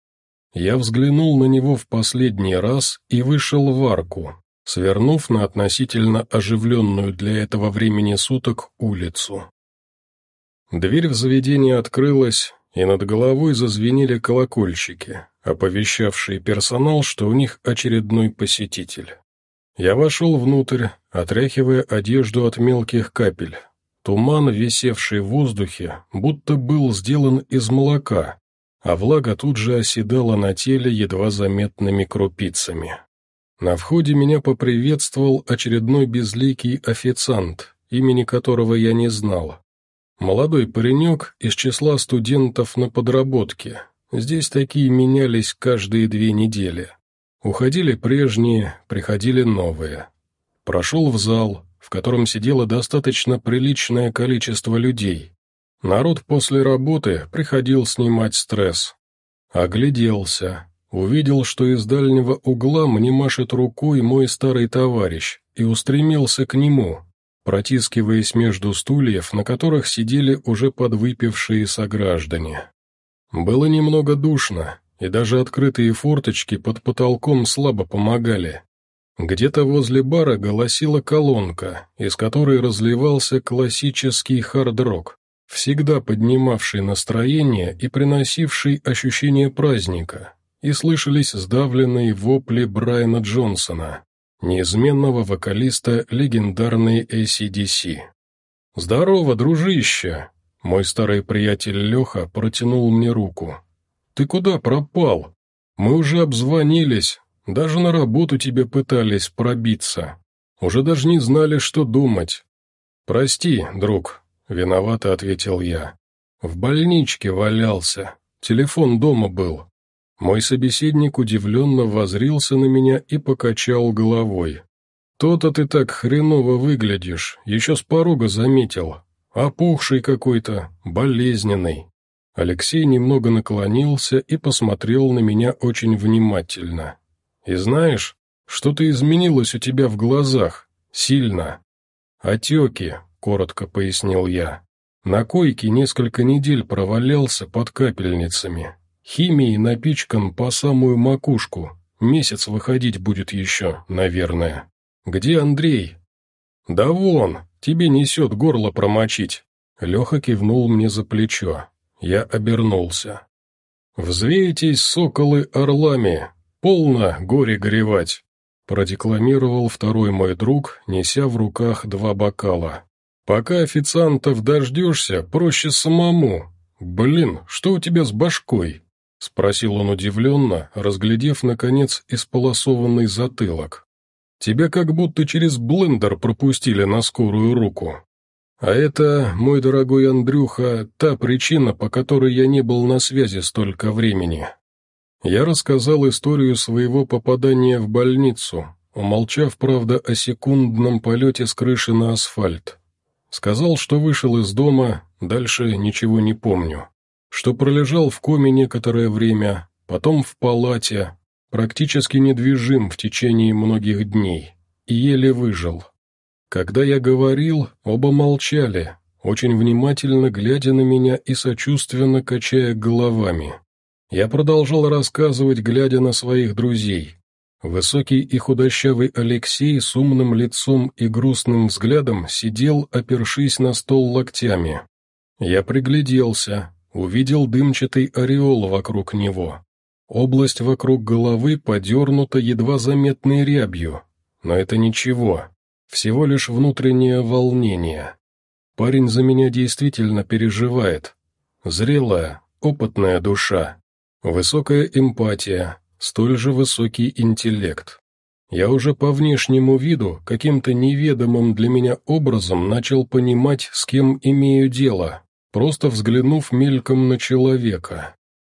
Я взглянул на него в последний раз и вышел в арку, свернув на относительно оживленную для этого времени суток улицу. Дверь в заведение открылась, и над головой зазвенели колокольчики, оповещавшие персонал, что у них очередной посетитель. Я вошел внутрь, отряхивая одежду от мелких капель. Туман, висевший в воздухе, будто был сделан из молока, а влага тут же оседала на теле едва заметными крупицами. На входе меня поприветствовал очередной безликий официант имени которого я не знал. Молодой паренек из числа студентов на подработке. Здесь такие менялись каждые две недели. Уходили прежние, приходили новые. Прошел в зал, в котором сидело достаточно приличное количество людей. Народ после работы приходил снимать стресс. Огляделся, увидел, что из дальнего угла мне машет рукой мой старый товарищ, и устремился к нему, протискиваясь между стульев, на которых сидели уже подвыпившие сограждане. Было немного душно, и даже открытые форточки под потолком слабо помогали. Где-то возле бара голосила колонка, из которой разливался классический хард-рок, всегда поднимавший настроение и приносивший ощущение праздника, и слышались сдавленные вопли Брайана Джонсона, неизменного вокалиста легендарной ACDC. «Здорово, дружище!» Мой старый приятель Леха протянул мне руку. «Ты куда пропал? Мы уже обзвонились, даже на работу тебе пытались пробиться. Уже даже не знали, что думать». «Прости, друг», — виновато ответил я. «В больничке валялся, телефон дома был». Мой собеседник удивленно возрился на меня и покачал головой. «То-то ты так хреново выглядишь, еще с порога заметил. Опухший какой-то, болезненный». Алексей немного наклонился и посмотрел на меня очень внимательно. «И знаешь, что-то изменилось у тебя в глазах. Сильно. Отеки», — коротко пояснил я. «На койке несколько недель провалялся под капельницами. Химией напичкан по самую макушку. Месяц выходить будет еще, наверное. Где Андрей?» «Да вон, тебе несет горло промочить». Леха кивнул мне за плечо. Я обернулся. «Взвейтесь, соколы, орлами! Полно горе горевать!» Продекламировал второй мой друг, неся в руках два бокала. «Пока официантов дождешься, проще самому. Блин, что у тебя с башкой?» Спросил он удивленно, разглядев, наконец, исполосованный затылок. «Тебя как будто через блендер пропустили на скорую руку». А это, мой дорогой Андрюха, та причина, по которой я не был на связи столько времени. Я рассказал историю своего попадания в больницу, умолчав, правда, о секундном полете с крыши на асфальт. Сказал, что вышел из дома, дальше ничего не помню. Что пролежал в коме некоторое время, потом в палате, практически недвижим в течение многих дней, и еле выжил. Когда я говорил, оба молчали, очень внимательно глядя на меня и сочувственно качая головами. Я продолжал рассказывать, глядя на своих друзей. Высокий и худощавый Алексей с умным лицом и грустным взглядом сидел, опершись на стол локтями. Я пригляделся, увидел дымчатый ореол вокруг него. Область вокруг головы подернута едва заметной рябью, но это ничего, всего лишь внутреннее волнение. Парень за меня действительно переживает. Зрелая, опытная душа. Высокая эмпатия, столь же высокий интеллект. Я уже по внешнему виду, каким-то неведомым для меня образом начал понимать, с кем имею дело, просто взглянув мельком на человека.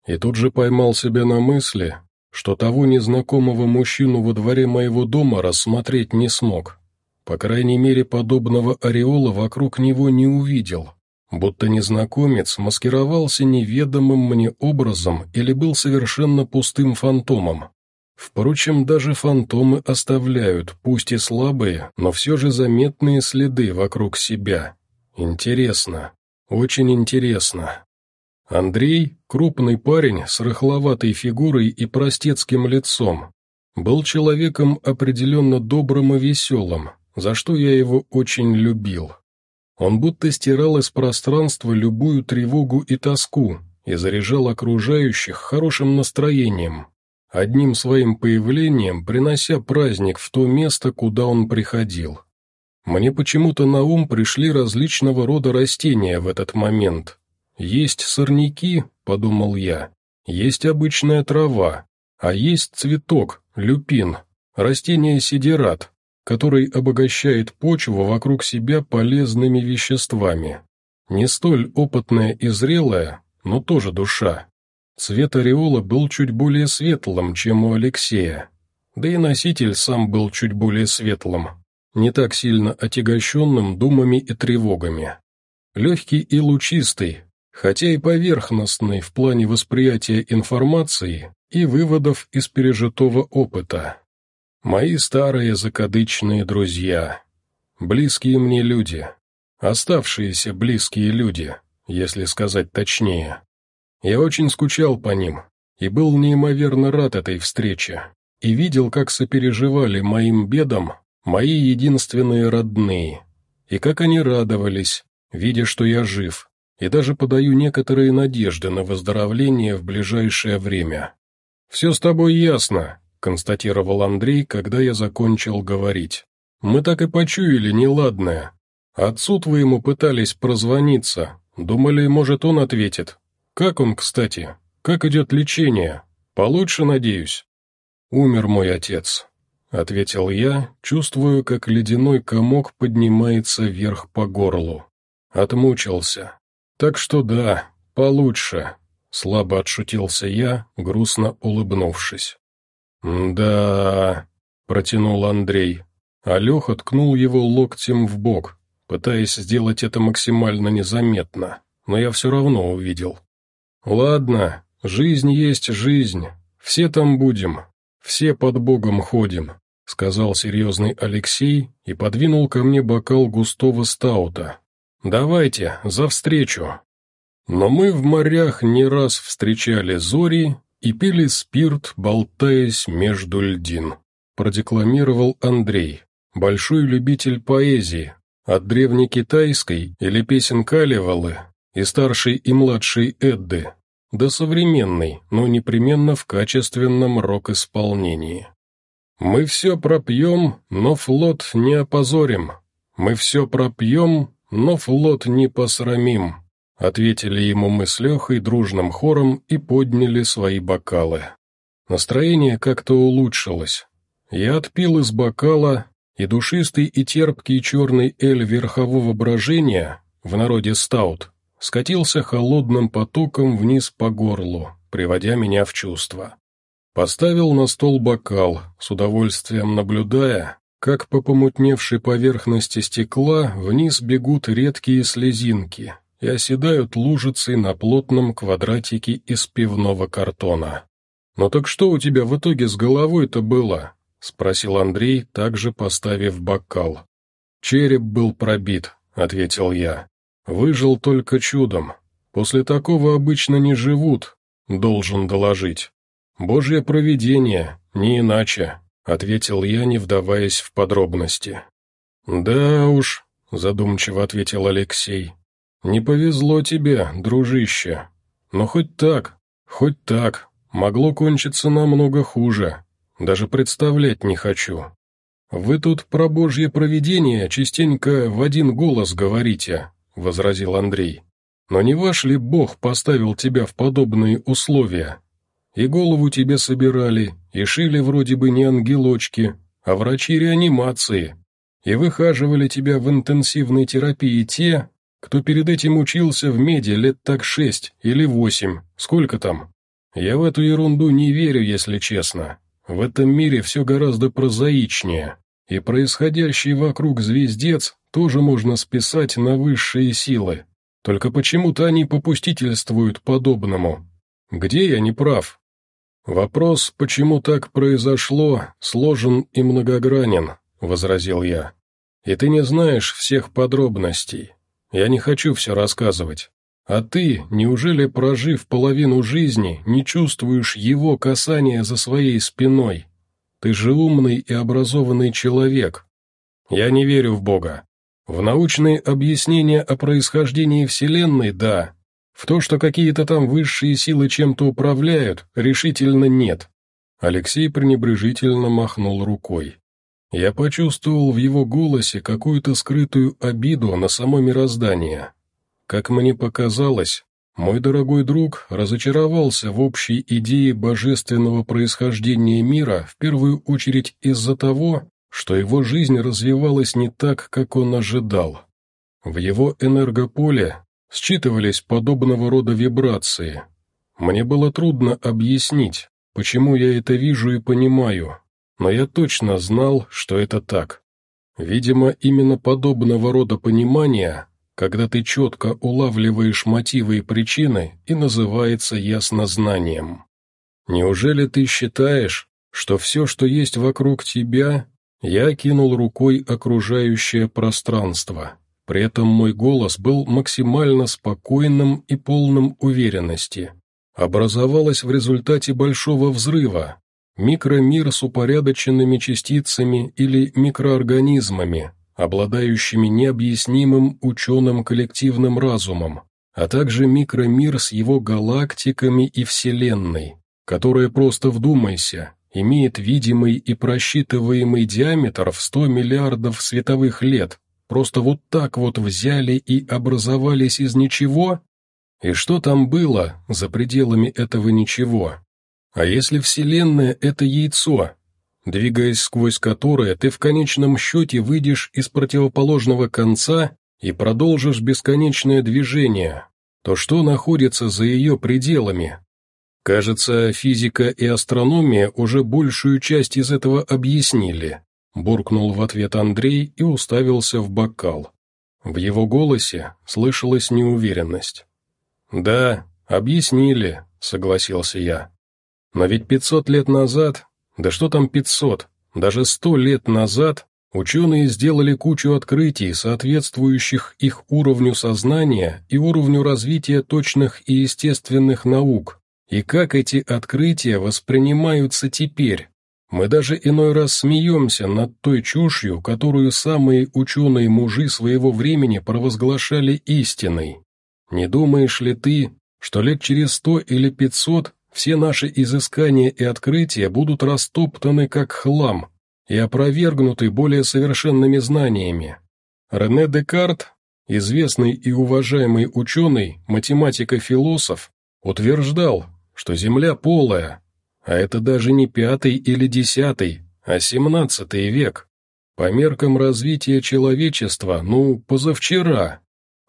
И тут же поймал себя на мысли, что того незнакомого мужчину во дворе моего дома рассмотреть не смог. По крайней мере, подобного ореола вокруг него не увидел, будто незнакомец маскировался неведомым мне образом или был совершенно пустым фантомом. Впрочем, даже фантомы оставляют, пусть и слабые, но все же заметные следы вокруг себя. Интересно, очень интересно. Андрей, крупный парень с рыхловатой фигурой и простецким лицом, был человеком определенно добрым и веселым, за что я его очень любил. Он будто стирал из пространства любую тревогу и тоску и заряжал окружающих хорошим настроением, одним своим появлением принося праздник в то место, куда он приходил. Мне почему-то на ум пришли различного рода растения в этот момент. Есть сорняки, подумал я, есть обычная трава, а есть цветок, люпин, растение сидерат, который обогащает почву вокруг себя полезными веществами. Не столь опытная и зрелая, но тоже душа. Цвет ореола был чуть более светлым, чем у Алексея. Да и носитель сам был чуть более светлым, не так сильно отягощенным думами и тревогами. Легкий и лучистый, хотя и поверхностный в плане восприятия информации и выводов из пережитого опыта. Мои старые закадычные друзья, близкие мне люди, оставшиеся близкие люди, если сказать точнее. Я очень скучал по ним и был неимоверно рад этой встрече, и видел, как сопереживали моим бедам мои единственные родные, и как они радовались, видя, что я жив, и даже подаю некоторые надежды на выздоровление в ближайшее время. «Все с тобой ясно», — констатировал Андрей, когда я закончил говорить. «Мы так и почуяли неладное. Отцу твоему пытались прозвониться, думали, может, он ответит. Как он, кстати? Как идет лечение? Получше, надеюсь?» «Умер мой отец», — ответил я, чувствую, как ледяной комок поднимается вверх по горлу. Отмучился. «Так что да, получше», — слабо отшутился я, грустно улыбнувшись. «Да...» — протянул Андрей. Алеха ткнул его локтем в бок, пытаясь сделать это максимально незаметно, но я все равно увидел. «Ладно, жизнь есть жизнь, все там будем, «Все под Богом ходим», — сказал серьезный Алексей и подвинул ко мне бокал густого стаута. «Давайте, за встречу». Но мы в морях не раз встречали зори и пили спирт, болтаясь между льдин, продекламировал Андрей, большой любитель поэзии, от древнекитайской или песен Калевалы и старшей и младшей Эдды, да современный, но непременно в качественном рок-исполнении. «Мы все пропьем, но флот не опозорим. Мы все пропьем, но флот не посрамим», ответили ему мы с Лехой дружным хором и подняли свои бокалы. Настроение как-то улучшилось. Я отпил из бокала, и душистый и терпкий черный эль верхового брожения, в народе стаут, скатился холодным потоком вниз по горлу, приводя меня в чувство. Поставил на стол бокал, с удовольствием наблюдая, как по помутневшей поверхности стекла вниз бегут редкие слезинки и оседают лужицей на плотном квадратике из пивного картона. «Ну так что у тебя в итоге с головой-то было?» — спросил Андрей, также поставив бокал. «Череп был пробит», — ответил я. Выжил только чудом. После такого обычно не живут, должен доложить. Божье провидение, не иначе, ответил я, не вдаваясь в подробности. Да уж, задумчиво ответил Алексей. Не повезло тебе, дружище. Но хоть так, хоть так, могло кончиться намного хуже. Даже представлять не хочу. Вы тут про Божье провидение частенько в один голос говорите, — возразил Андрей. «Но не ваш ли Бог поставил тебя в подобные условия? И голову тебе собирали, и шили вроде бы не ангелочки, а врачи реанимации, и выхаживали тебя в интенсивной терапии те, кто перед этим учился в меди лет так шесть или восемь, сколько там? Я в эту ерунду не верю, если честно. В этом мире все гораздо прозаичнее, и происходящий вокруг звездец тоже можно списать на высшие силы. Только почему-то они попустительствуют подобному. Где я не прав? Вопрос, почему так произошло, сложен и многогранен, возразил я. И ты не знаешь всех подробностей. Я не хочу все рассказывать. А ты, неужели, прожив половину жизни, не чувствуешь его касания за своей спиной? Ты же умный и образованный человек. Я не верю в Бога. В научные объяснения о происхождении Вселенной – да. В то, что какие-то там высшие силы чем-то управляют, решительно нет. Алексей пренебрежительно махнул рукой. Я почувствовал в его голосе какую-то скрытую обиду на само мироздание. Как мне показалось, мой дорогой друг разочаровался в общей идее божественного происхождения мира в первую очередь из-за того, что его жизнь развивалась не так, как он ожидал. В его энергополе считывались подобного рода вибрации. Мне было трудно объяснить, почему я это вижу и понимаю, но я точно знал, что это так. Видимо, именно подобного рода понимание, когда ты четко улавливаешь мотивы и причины, и называется яснознанием. Неужели ты считаешь, что все, что есть вокруг тебя, я кинул рукой окружающее пространство? При этом мой голос был максимально спокойным и полным уверенности. Образовалось в результате большого взрыва, Микромир с упорядоченными частицами или микроорганизмами, обладающими необъяснимым ученым коллективным разумом, а также микромир с его галактиками и Вселенной, которая, просто вдумайся, имеет видимый и просчитываемый диаметр в 100 миллиардов световых лет, просто вот так вот взяли и образовались из ничего? И что там было за пределами этого ничего? А если Вселенная — это яйцо, двигаясь сквозь которое ты в конечном счете выйдешь из противоположного конца и продолжишь бесконечное движение, то что находится за ее пределами? Кажется, физика и астрономия уже большую часть из этого объяснили, буркнул в ответ Андрей и уставился в бокал. В его голосе слышалась неуверенность. «Да, объяснили», — согласился я. Но ведь 500 лет назад, да что там 500, даже 100 лет назад, ученые сделали кучу открытий, соответствующих их уровню сознания и уровню развития точных и естественных наук. И как эти открытия воспринимаются теперь? Мы даже иной раз смеемся над той чушью, которую самые ученые-мужи своего времени провозглашали истиной. Не думаешь ли ты, что лет через сто или пятьсот все наши изыскания и открытия будут растоптаны как хлам и опровергнуты более совершенными знаниями. Рене Декарт, известный и уважаемый ученый, математик и философ, утверждал, что Земля полая, а это даже не пятый или десятый, а семнадцатый век. По меркам развития человечества, ну, позавчера.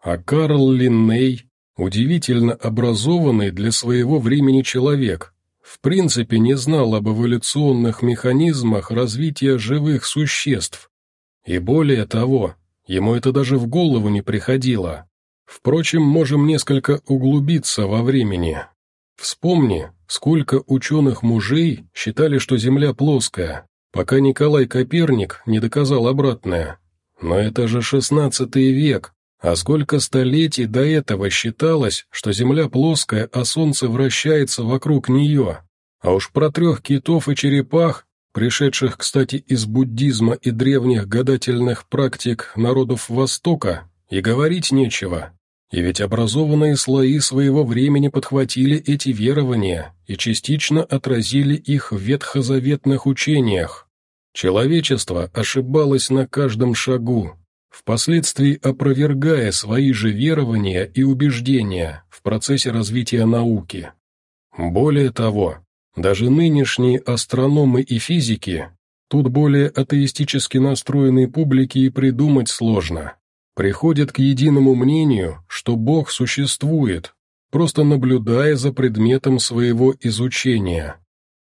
А Карл Линней, Удивительно образованный для своего времени человек, в принципе не знал об эволюционных механизмах развития живых существ. И более того, ему это даже в голову не приходило. Впрочем, можем несколько углубиться во времени. Вспомни, сколько ученых-мужей считали, что Земля плоская, пока Николай Коперник не доказал обратное. Но это же шестнадцатый век, а сколько столетий до этого считалось, что Земля плоская, а Солнце вращается вокруг нее? А уж про трех китов и черепах, пришедших, кстати, из буддизма и древних гадательных практик народов Востока, и говорить нечего. И ведь образованные слои своего времени подхватили эти верования и частично отразили их в ветхозаветных учениях. Человечество ошибалось на каждом шагу, впоследствии опровергая свои же верования и убеждения в процессе развития науки. Более того, даже нынешние астрономы и физики, тут более атеистически настроенные публики и придумать сложно, приходят к единому мнению, что Бог существует, просто наблюдая за предметом своего изучения.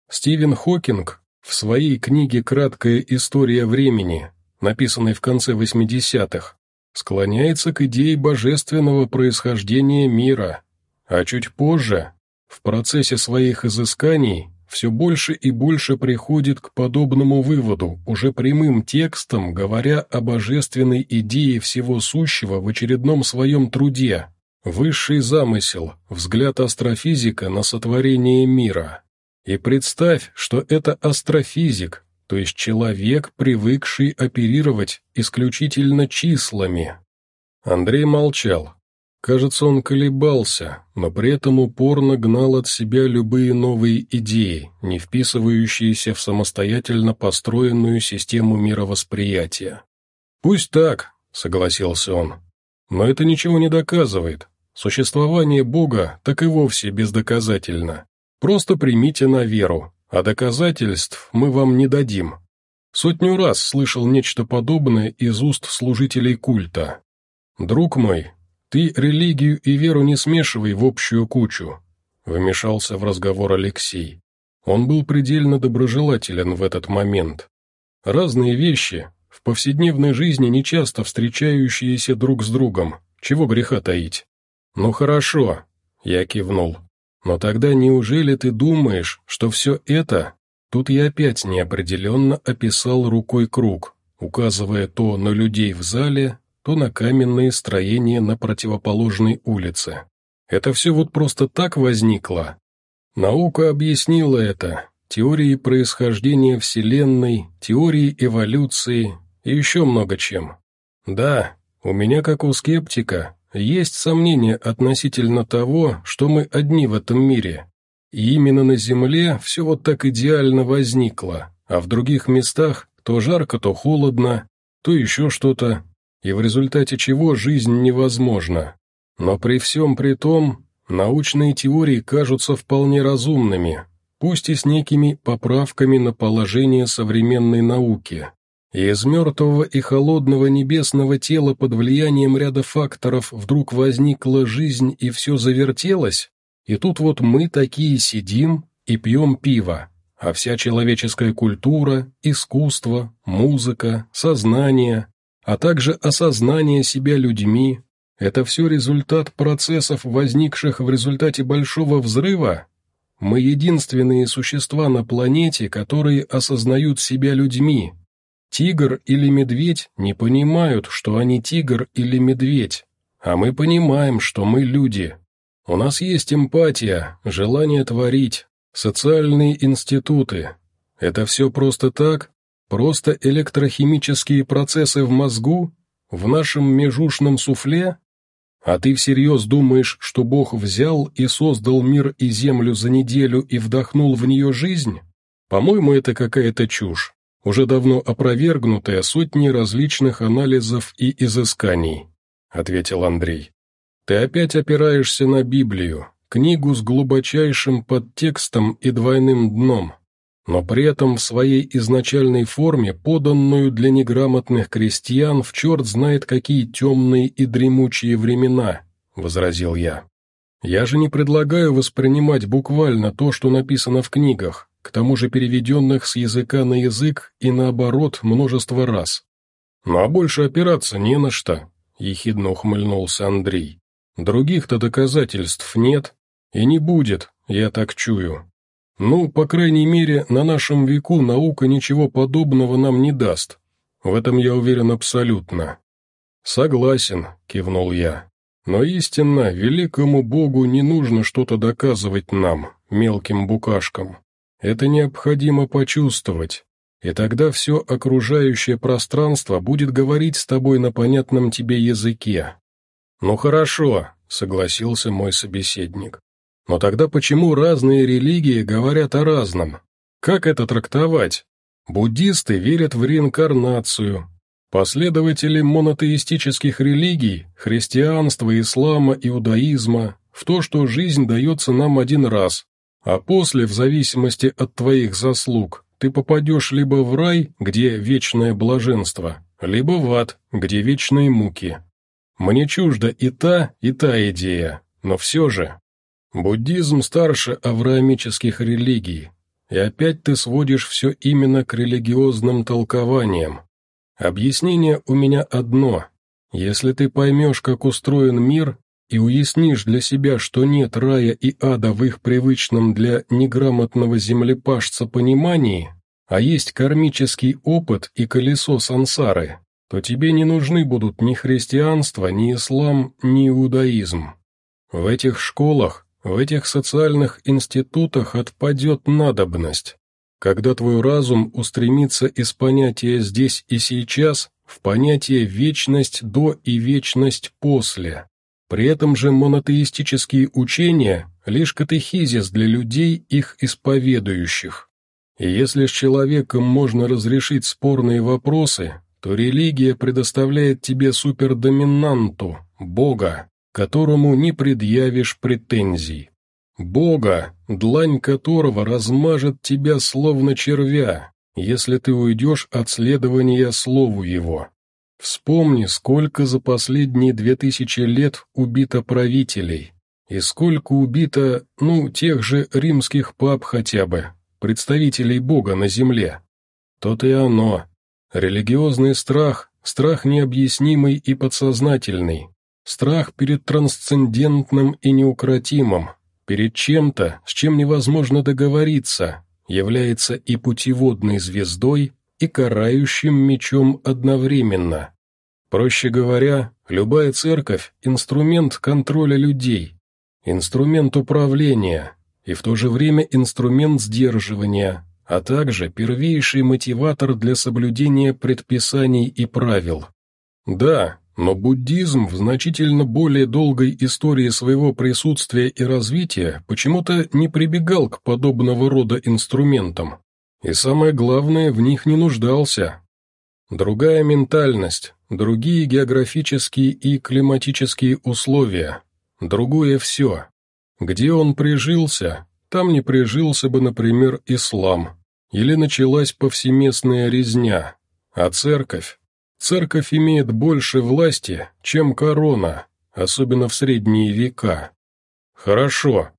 Стивен Хокинг в своей книге «Краткая история времени» написанный в конце 80-х, склоняется к идее божественного происхождения мира, а чуть позже, в процессе своих изысканий, все больше и больше приходит к подобному выводу, уже прямым текстом говоря о божественной идее всего сущего в очередном своем труде, высший замысел, взгляд астрофизика на сотворение мира. И представь, что это астрофизик, то есть человек, привыкший оперировать исключительно числами. Андрей молчал. Кажется, он колебался, но при этом упорно гнал от себя любые новые идеи, не вписывающиеся в самостоятельно построенную систему мировосприятия. «Пусть так», — согласился он, — «но это ничего не доказывает. Существование Бога так и вовсе бездоказательно. Просто примите на веру, а доказательств мы вам не дадим. Сотню раз слышал нечто подобное из уст служителей культа. «Друг мой, ты религию и веру не смешивай в общую кучу», — вмешался в разговор Алексей. Он был предельно доброжелателен в этот момент. Разные вещи, в повседневной жизни нечасто встречающиеся друг с другом, чего греха таить. «Ну хорошо», — я кивнул. «Но тогда неужели ты думаешь, что все это Тут я опять неопределенно описал рукой круг, указывая то на людей в зале, то на каменные строения на противоположной улице. Это все вот просто так возникло. Наука объяснила это, теории происхождения Вселенной, теории эволюции и еще много чем. Да, у меня, как у скептика, есть сомнения относительно того, что мы одни в этом мире, и именно на Земле все вот так идеально возникло, а в других местах то жарко, то холодно, то еще что-то, и в результате чего жизнь невозможна. Но при всем при том, научные теории кажутся вполне разумными, пусть и с некими поправками на положение современной науки. И из мертвого и холодного небесного тела под влиянием ряда факторов вдруг возникла жизнь и все завертелось, и тут вот мы такие сидим и пьем пиво, а вся человеческая культура, искусство, музыка, сознание, а также осознание себя людьми – это все результат процессов, возникших в результате большого взрыва? Мы единственные существа на планете, которые осознают себя людьми. Тигр или медведь не понимают, что они тигр или медведь, а мы понимаем, что мы люди. У нас есть эмпатия, желание творить, социальные институты. Это все просто так? Просто электрохимические процессы в мозгу? В нашем межушном суфле? А ты всерьез думаешь, что Бог взял и создал мир и землю за неделю и вдохнул в нее жизнь? По-моему, это какая-то чушь, уже давно опровергнутая сотней различных анализов и изысканий», — ответил Андрей. Ты опять опираешься на Библию, книгу с глубочайшим подтекстом и двойным дном, но при этом в своей изначальной форме, поданную для неграмотных крестьян в черт знает какие темные и дремучие времена, — возразил я. Я же не предлагаю воспринимать буквально то, что написано в книгах, к тому же переведенных с языка на язык и наоборот множество раз. Ну а больше опираться не на что, — ехидно ухмыльнулся Андрей. Других-то доказательств нет и не будет, я так чую. Ну, по крайней мере, на нашем веку наука ничего подобного нам не даст. В этом я уверен абсолютно. Согласен, кивнул я. Но истинно, великому Богу не нужно что-то доказывать нам, мелким букашкам. Это необходимо почувствовать, и тогда все окружающее пространство будет говорить с тобой на понятном тебе языке, «Ну хорошо», — согласился мой собеседник. «Но тогда почему разные религии говорят о разном? Как это трактовать? Буддисты верят в реинкарнацию. Последователи монотеистических религий, христианства, ислама, иудаизма, в то, что жизнь дается нам один раз, а после, в зависимости от твоих заслуг, ты попадешь либо в рай, где вечное блаженство, либо в ад, где вечные муки. Мне чужда и та, и та идея, но все же. Буддизм старше авраамических религий, и опять ты сводишь все именно к религиозным толкованиям. Объяснение у меня одно. Если ты поймешь, как устроен мир, и уяснишь для себя, что нет рая и ада в их привычном для неграмотного землепашца понимании, а есть кармический опыт и колесо сансары, то тебе не нужны будут ни христианство, ни ислам, ни иудаизм. В этих школах, в этих социальных институтах отпадет надобность. Когда твой разум устремится из понятия «здесь и сейчас» в понятие «вечность до» и «вечность после». При этом же монотеистические учения – лишь катехизис для людей, их исповедующих. И если с человеком можно разрешить спорные вопросы, то религия предоставляет тебе супердоминанту, Бога, которому не предъявишь претензий. Бога, длань которого размажет тебя словно червя, если ты уйдешь от следования слову его. Вспомни, сколько за последние две тысячи лет убито правителей, и сколько убито, ну, тех же римских пап хотя бы, представителей Бога на земле. То-то и оно. Религиозный страх, страх необъяснимый и подсознательный, страх перед трансцендентным и неукротимым, перед чем-то, с чем невозможно договориться, является и путеводной звездой, и карающим мечом одновременно. Проще говоря, любая церковь – инструмент контроля людей, инструмент управления и в то же время инструмент сдерживания, а также первейший мотиватор для соблюдения предписаний и правил. Да, но буддизм в значительно более долгой истории своего присутствия и развития почему-то не прибегал к подобного рода инструментам. И самое главное, в них не нуждался. Другая ментальность, другие географические и климатические условия, другое все. Где он прижился, там не прижился бы, например, ислам, или началась повсеместная резня, а церковь, Церковь имеет больше власти, чем корона, особенно в средние века. Хорошо,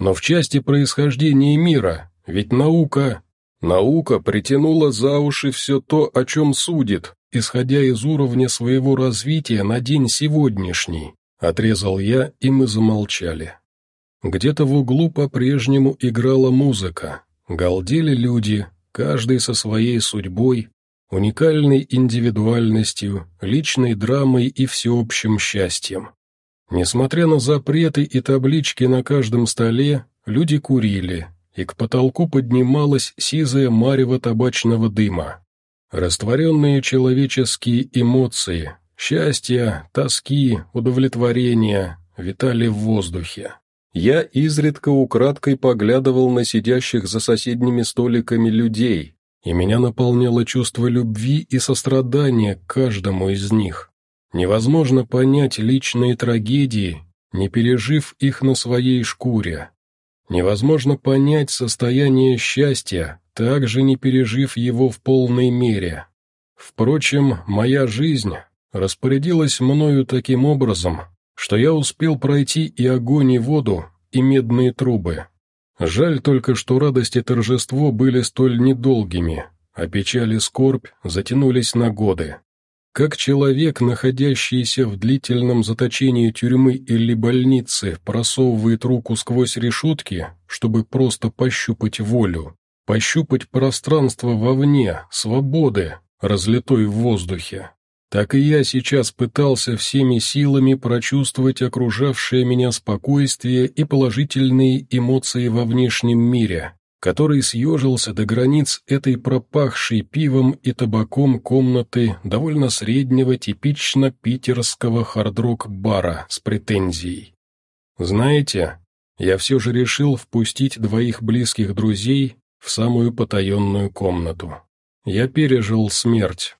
но в части происхождения мира, ведь наука... Наука притянула за уши все то, о чем судит, исходя из уровня своего развития на день сегодняшний, отрезал я, и мы замолчали. Где-то в углу по-прежнему играла музыка, галдели люди, каждый со своей судьбой, уникальной индивидуальностью, личной драмой и всеобщим счастьем. Несмотря на запреты и таблички на каждом столе, люди курили, и к потолку поднималась сизая марево табачного дыма. Растворенные человеческие эмоции, счастье, тоски, удовлетворение витали в воздухе. Я изредка украдкой поглядывал на сидящих за соседними столиками людей, и меня наполняло чувство любви и сострадания к каждому из них. Невозможно понять личные трагедии, не пережив их на своей шкуре. Невозможно понять состояние счастья, также не пережив его в полной мере. Впрочем, моя жизнь распорядилась мною таким образом, что я успел пройти и огонь, и воду, и медные трубы. Жаль только, что радость и торжество были столь недолгими, а печаль и скорбь затянулись на годы. Как человек, находящийся в длительном заточении тюрьмы или больницы, просовывает руку сквозь решетки, чтобы просто пощупать волю, пощупать пространство вовне, свободы, разлитой в воздухе. Так и я сейчас пытался всеми силами прочувствовать окружавшее меня спокойствие и положительные эмоции во внешнем мире, который съежился до границ этой пропахшей пивом и табаком комнаты довольно среднего типично питерского хардрок-бара с претензией. Знаете, я все же решил впустить двоих близких друзей в самую потаенную комнату. Я пережил смерть,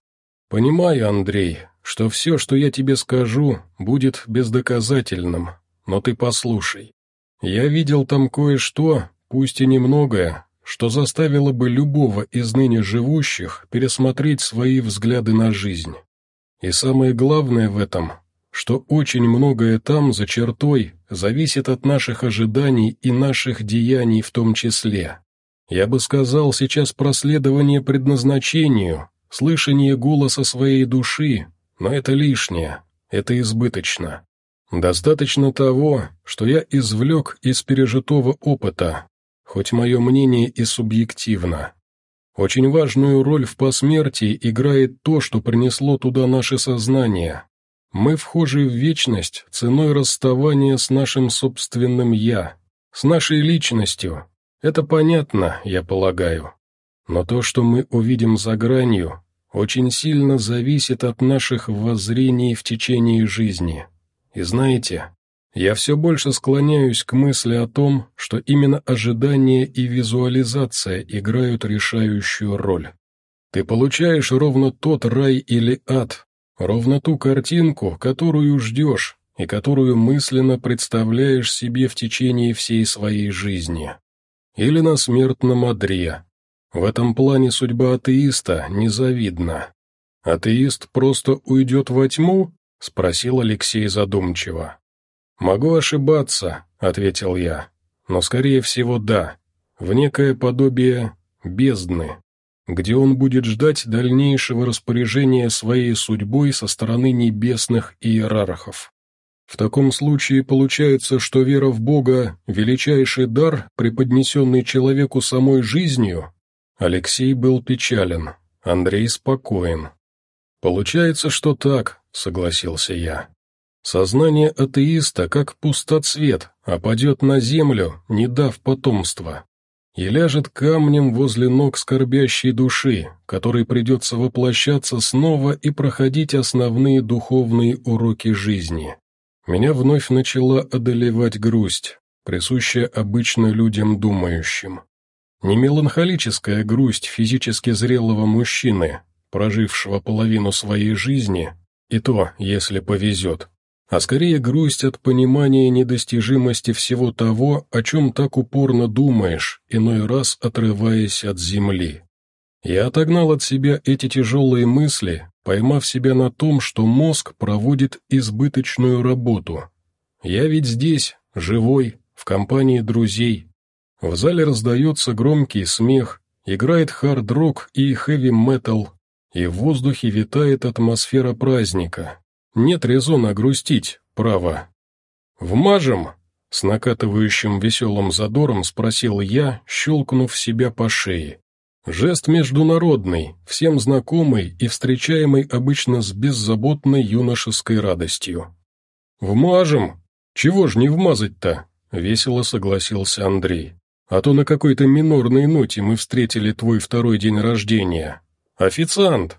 «Понимаю, Андрей, что все, что я тебе скажу, будет бездоказательным, но ты послушай. Я видел там кое-что, пусть и немногое, что заставило бы любого из ныне живущих пересмотреть свои взгляды на жизнь. И самое главное в этом, что очень многое там, за чертой, зависит от наших ожиданий и наших деяний в том числе. Я бы сказал сейчас проследование предназначению, слышание голоса своей души, но это лишнее, это избыточно. Достаточно того, что я извлек из пережитого опыта, хоть мое мнение и субъективно. Очень важную роль в посмертии играет то, что принесло туда наше сознание. Мы вхожи в вечность ценой расставания с нашим собственным «я», с нашей личностью. Это понятно, я полагаю. Но то, что мы увидим за гранью, очень сильно зависит от наших воззрений в течение жизни. И знаете, я все больше склоняюсь к мысли о том, что именно ожидание и визуализация играют решающую роль. Ты получаешь ровно тот рай или ад, ровно ту картинку, которую ждешь и которую мысленно представляешь себе в течение всей своей жизни. Или на смертном одре, В этом плане судьба атеиста незавидна. «Атеист просто уйдет во тьму?» — спросил Алексей задумчиво. «Могу ошибаться», — ответил я, — «но, скорее всего, да, в некое подобие бездны, где он будет ждать дальнейшего распоряжения своей судьбой со стороны небесных иерархов. В таком случае получается, что вера в Бога – величайший дар, преподнесенный человеку самой жизнью? Алексей был печален, Андрей спокоен. «Получается, что так», — согласился я. «Сознание атеиста как пустоцвет, опадет на землю, не дав потомства, и ляжет камнем возле ног скорбящей души, которой придется воплощаться снова и проходить основные духовные уроки жизни. Меня вновь начала одолевать грусть, присущая обычно людям думающим. Не меланхолическая грусть физически зрелого мужчины, прожившего половину своей жизни, и то, если повезет, а скорее грусть от понимания недостижимости всего того, о чем так упорно думаешь, иной раз отрываясь от земли. Я отогнал от себя эти тяжелые мысли, поймав себя на том, что мозг проводит избыточную работу. Я ведь здесь, живой, в компании друзей. В зале раздается громкий смех, играет хард-рок и хэви-метал, и в воздухе витает атмосфера праздника. Нет резона грустить, право. «Вмажем?» — с накатывающим веселым задором спросил я, щелкнув себя по шее. Жест международный, всем знакомый и встречаемый обычно с беззаботной юношеской радостью. «Вмажем? Чего ж не вмазать-то?» — весело согласился Андрей. «А то на какой-то минорной ноте мы встретили твой второй день рождения. «Официант!»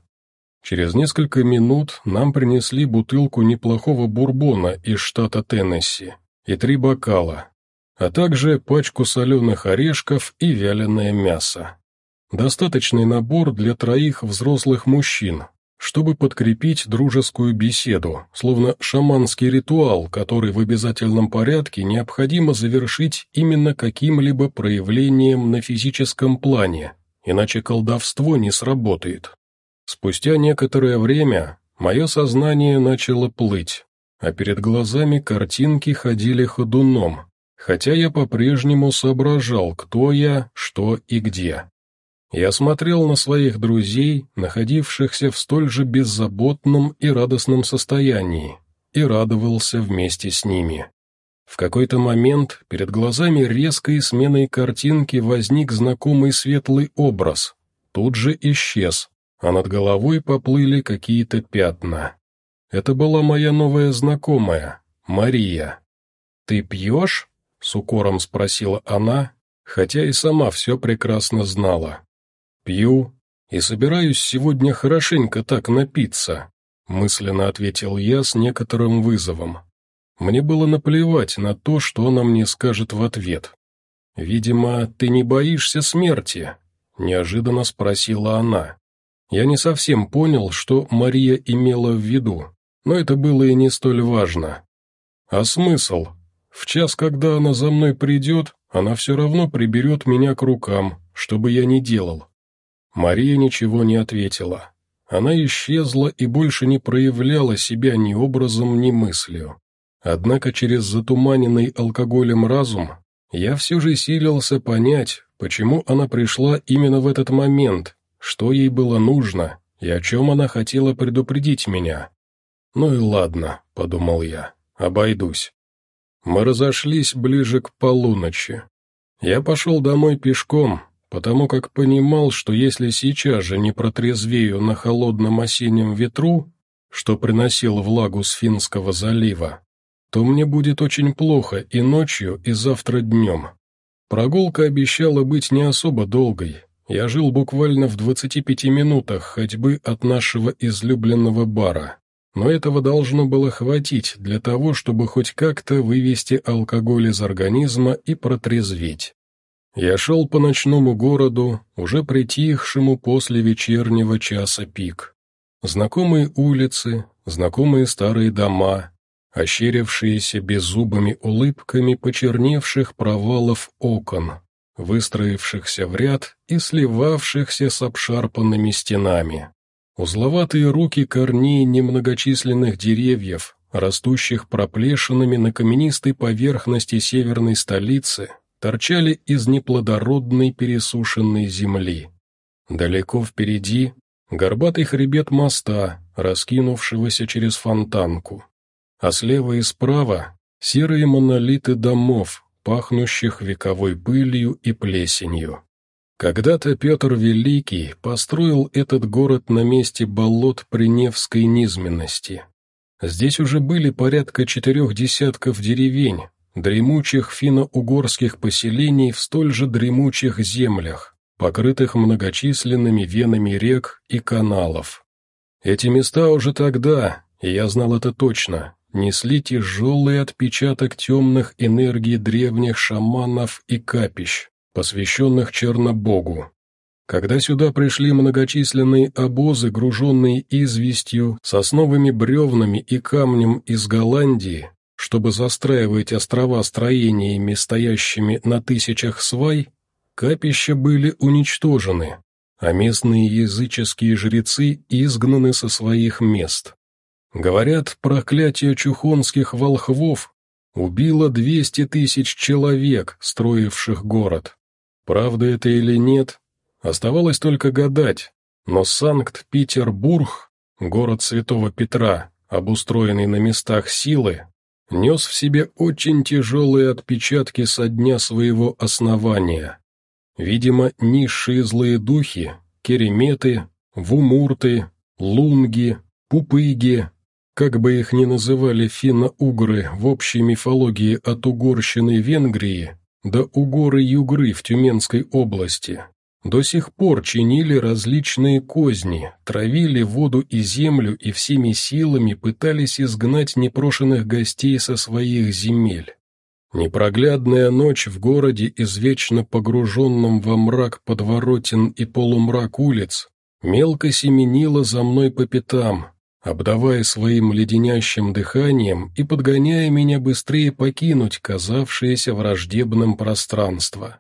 Через несколько минут нам принесли бутылку неплохого бурбона из штата Теннесси и три бокала, а также пачку соленых орешков и вяленое мясо. Достаточный набор для троих взрослых мужчин, чтобы подкрепить дружескую беседу, словно шаманский ритуал, который в обязательном порядке необходимо завершить именно каким-либо проявлением на физическом плане, иначе колдовство не сработает. Спустя некоторое время мое сознание начало плыть, а перед глазами картинки ходили ходуном, хотя я по-прежнему соображал, кто я, что и где. Я смотрел на своих друзей, находившихся в столь же беззаботном и радостном состоянии, и радовался вместе с ними. В какой-то момент перед глазами резкой сменой картинки возник знакомый светлый образ, тут же исчез, а над головой поплыли какие-то пятна. Это была моя новая знакомая, Мария. «Ты пьешь?» — с укором спросила она, хотя и сама все прекрасно знала. «Пью и собираюсь сегодня хорошенько так напиться», — мысленно ответил я с некоторым вызовом. Мне было наплевать на то, что она мне скажет в ответ. «Видимо, ты не боишься смерти?» — неожиданно спросила она. Я не совсем понял, что Мария имела в виду, но это было и не столь важно. А смысл? В час, когда она за мной придет, она все равно приберет меня к рукам, что бы я ни делал. Мария ничего не ответила. Она исчезла и больше не проявляла себя ни образом, ни мыслью. Однако через затуманенный алкоголем разум я все же силился понять, почему она пришла именно в этот момент, что ей было нужно и о чем она хотела предупредить меня. «Ну и ладно», — подумал я, — «обойдусь». Мы разошлись ближе к полуночи. Я пошел домой пешком, потому как понимал, что если сейчас же не протрезвею на холодном осеннем ветру, что приносил влагу с Финского залива, то мне будет очень плохо и ночью, и завтра днем. Прогулка обещала быть не особо долгой. Я жил буквально в 25 минутах ходьбы от нашего излюбленного бара. Но этого должно было хватить для того, чтобы хоть как-то вывести алкоголь из организма и протрезветь. Я шел по ночному городу, уже притихшему после вечернего часа пик. Знакомые улицы, знакомые старые дома, ощерившиеся беззубыми улыбками почерневших провалов окон, выстроившихся в ряд и сливавшихся с обшарпанными стенами. Узловатые руки корней немногочисленных деревьев, растущих проплешинами на каменистой поверхности северной столицы, торчали из неплодородной пересушенной земли. Далеко впереди горбатый хребет моста, раскинувшегося через фонтанку, а слева и справа серые монолиты домов, пахнущих вековой пылью и плесенью. Когда-то Петр Великий построил этот город на месте болот Приневской низменности. Здесь уже были порядка четырех десятков деревень, дремучих финно-угорских поселений в столь же дремучих землях, покрытых многочисленными венами рек и каналов. Эти места уже тогда, и я знал это точно, несли тяжелый отпечаток темных энергий древних шаманов и капищ, посвященных Чернобогу. Когда сюда пришли многочисленные обозы, груженные известью, сосновыми бревнами и камнем из Голландии, чтобы застраивать острова строениями, стоящими на тысячах свай, капища были уничтожены, а местные языческие жрецы изгнаны со своих мест. Говорят, проклятие чухонских волхвов убило 200 тысяч человек, строивших город. Правда это или нет, оставалось только гадать, но Санкт-Петербург, город Святого Петра, обустроенный на местах силы, нес в себе очень тяжелые отпечатки со дня своего основания. Видимо, низшие злые духи, кереметы, вумурты, лунги, пупыги, как бы их ни называли финно-угры в общей мифологии от угорщины Венгрии до угоры-югры в Тюменской области, до сих пор чинили различные козни, травили воду и землю и всеми силами пытались изгнать непрошенных гостей со своих земель. Непроглядная ночь в городе, извечно погруженном во мрак подворотен и полумрак улиц, мелко семенила за мной по пятам, обдавая своим леденящим дыханием и подгоняя меня быстрее покинуть казавшееся враждебным пространство.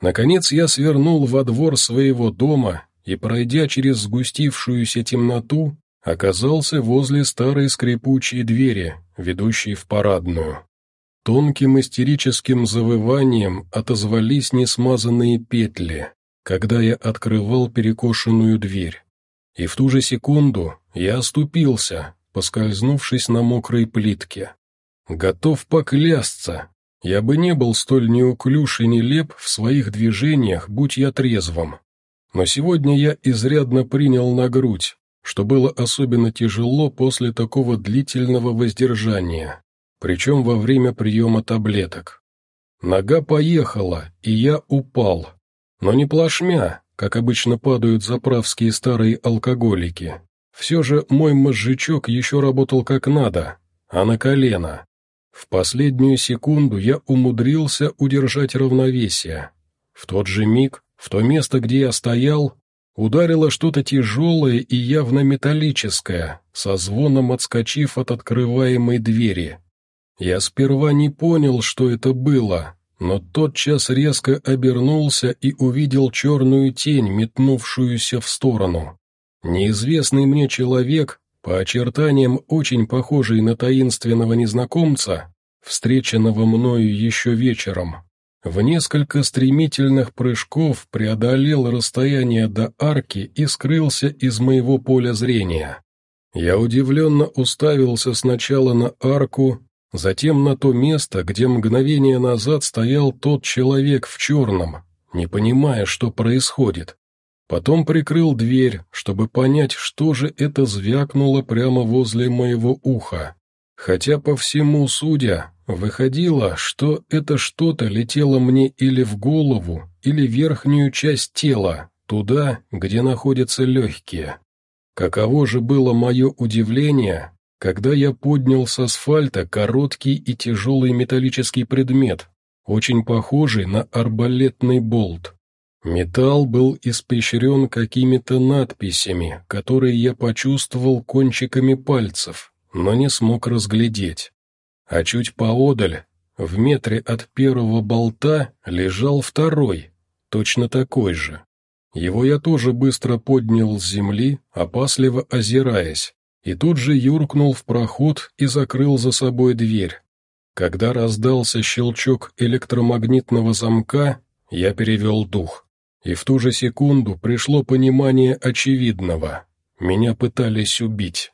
Наконец я свернул во двор своего дома и, пройдя через сгустившуюся темноту, оказался возле старой скрипучей двери, ведущей в парадную. Тонким истерическим завыванием отозвались несмазанные петли, когда я открывал перекошенную дверь. И в ту же секунду я оступился, поскользнувшись на мокрой плитке. Готов поклясться, я бы не был столь неуклюж и нелеп в своих движениях, будь я трезвым. Но сегодня я изрядно принял на грудь, что было особенно тяжело после такого длительного воздержания, причем во время приема таблеток. Нога поехала, и я упал, но не плашмя, как обычно падают заправские старые алкоголики. Все же мой мозжечок еще работал как надо, а на колено. В последнюю секунду я умудрился удержать равновесие. В тот же миг, в то место, где я стоял, ударило что-то тяжелое и явно металлическое, со звоном отскочив от открываемой двери. Я сперва не понял, что это было, но тотчас резко обернулся и увидел черную тень, метнувшуюся в сторону. Неизвестный мне человек, по очертаниям очень похожий на таинственного незнакомца, встреченного мною еще вечером, в несколько стремительных прыжков преодолел расстояние до арки и скрылся из моего поля зрения. Я удивленно уставился сначала на арку, затем на то место, где мгновение назад стоял тот человек в черном, не понимая, что происходит. Потом прикрыл дверь, чтобы понять, что же это звякнуло прямо возле моего уха. Хотя, по всему судя, выходило, что это что-то летело мне или в голову, или верхнюю часть тела, туда, где находятся легкие. Каково же было мое удивление, когда я поднял с асфальта короткий и тяжелый металлический предмет, очень похожий на арбалетный болт. Металл был испещрен какими-то надписями, которые я почувствовал кончиками пальцев, но не смог разглядеть. А чуть поодаль, В метре от первого болта лежал второй, точно такой же. Его я тоже быстро поднял с земли, опасливо озираясь, и тут же юркнул в проход и закрыл за собой дверь. Когда раздался щелчок электромагнитного замка, я перевел дух. И в ту же секунду пришло понимание очевидного. Меня пытались убить.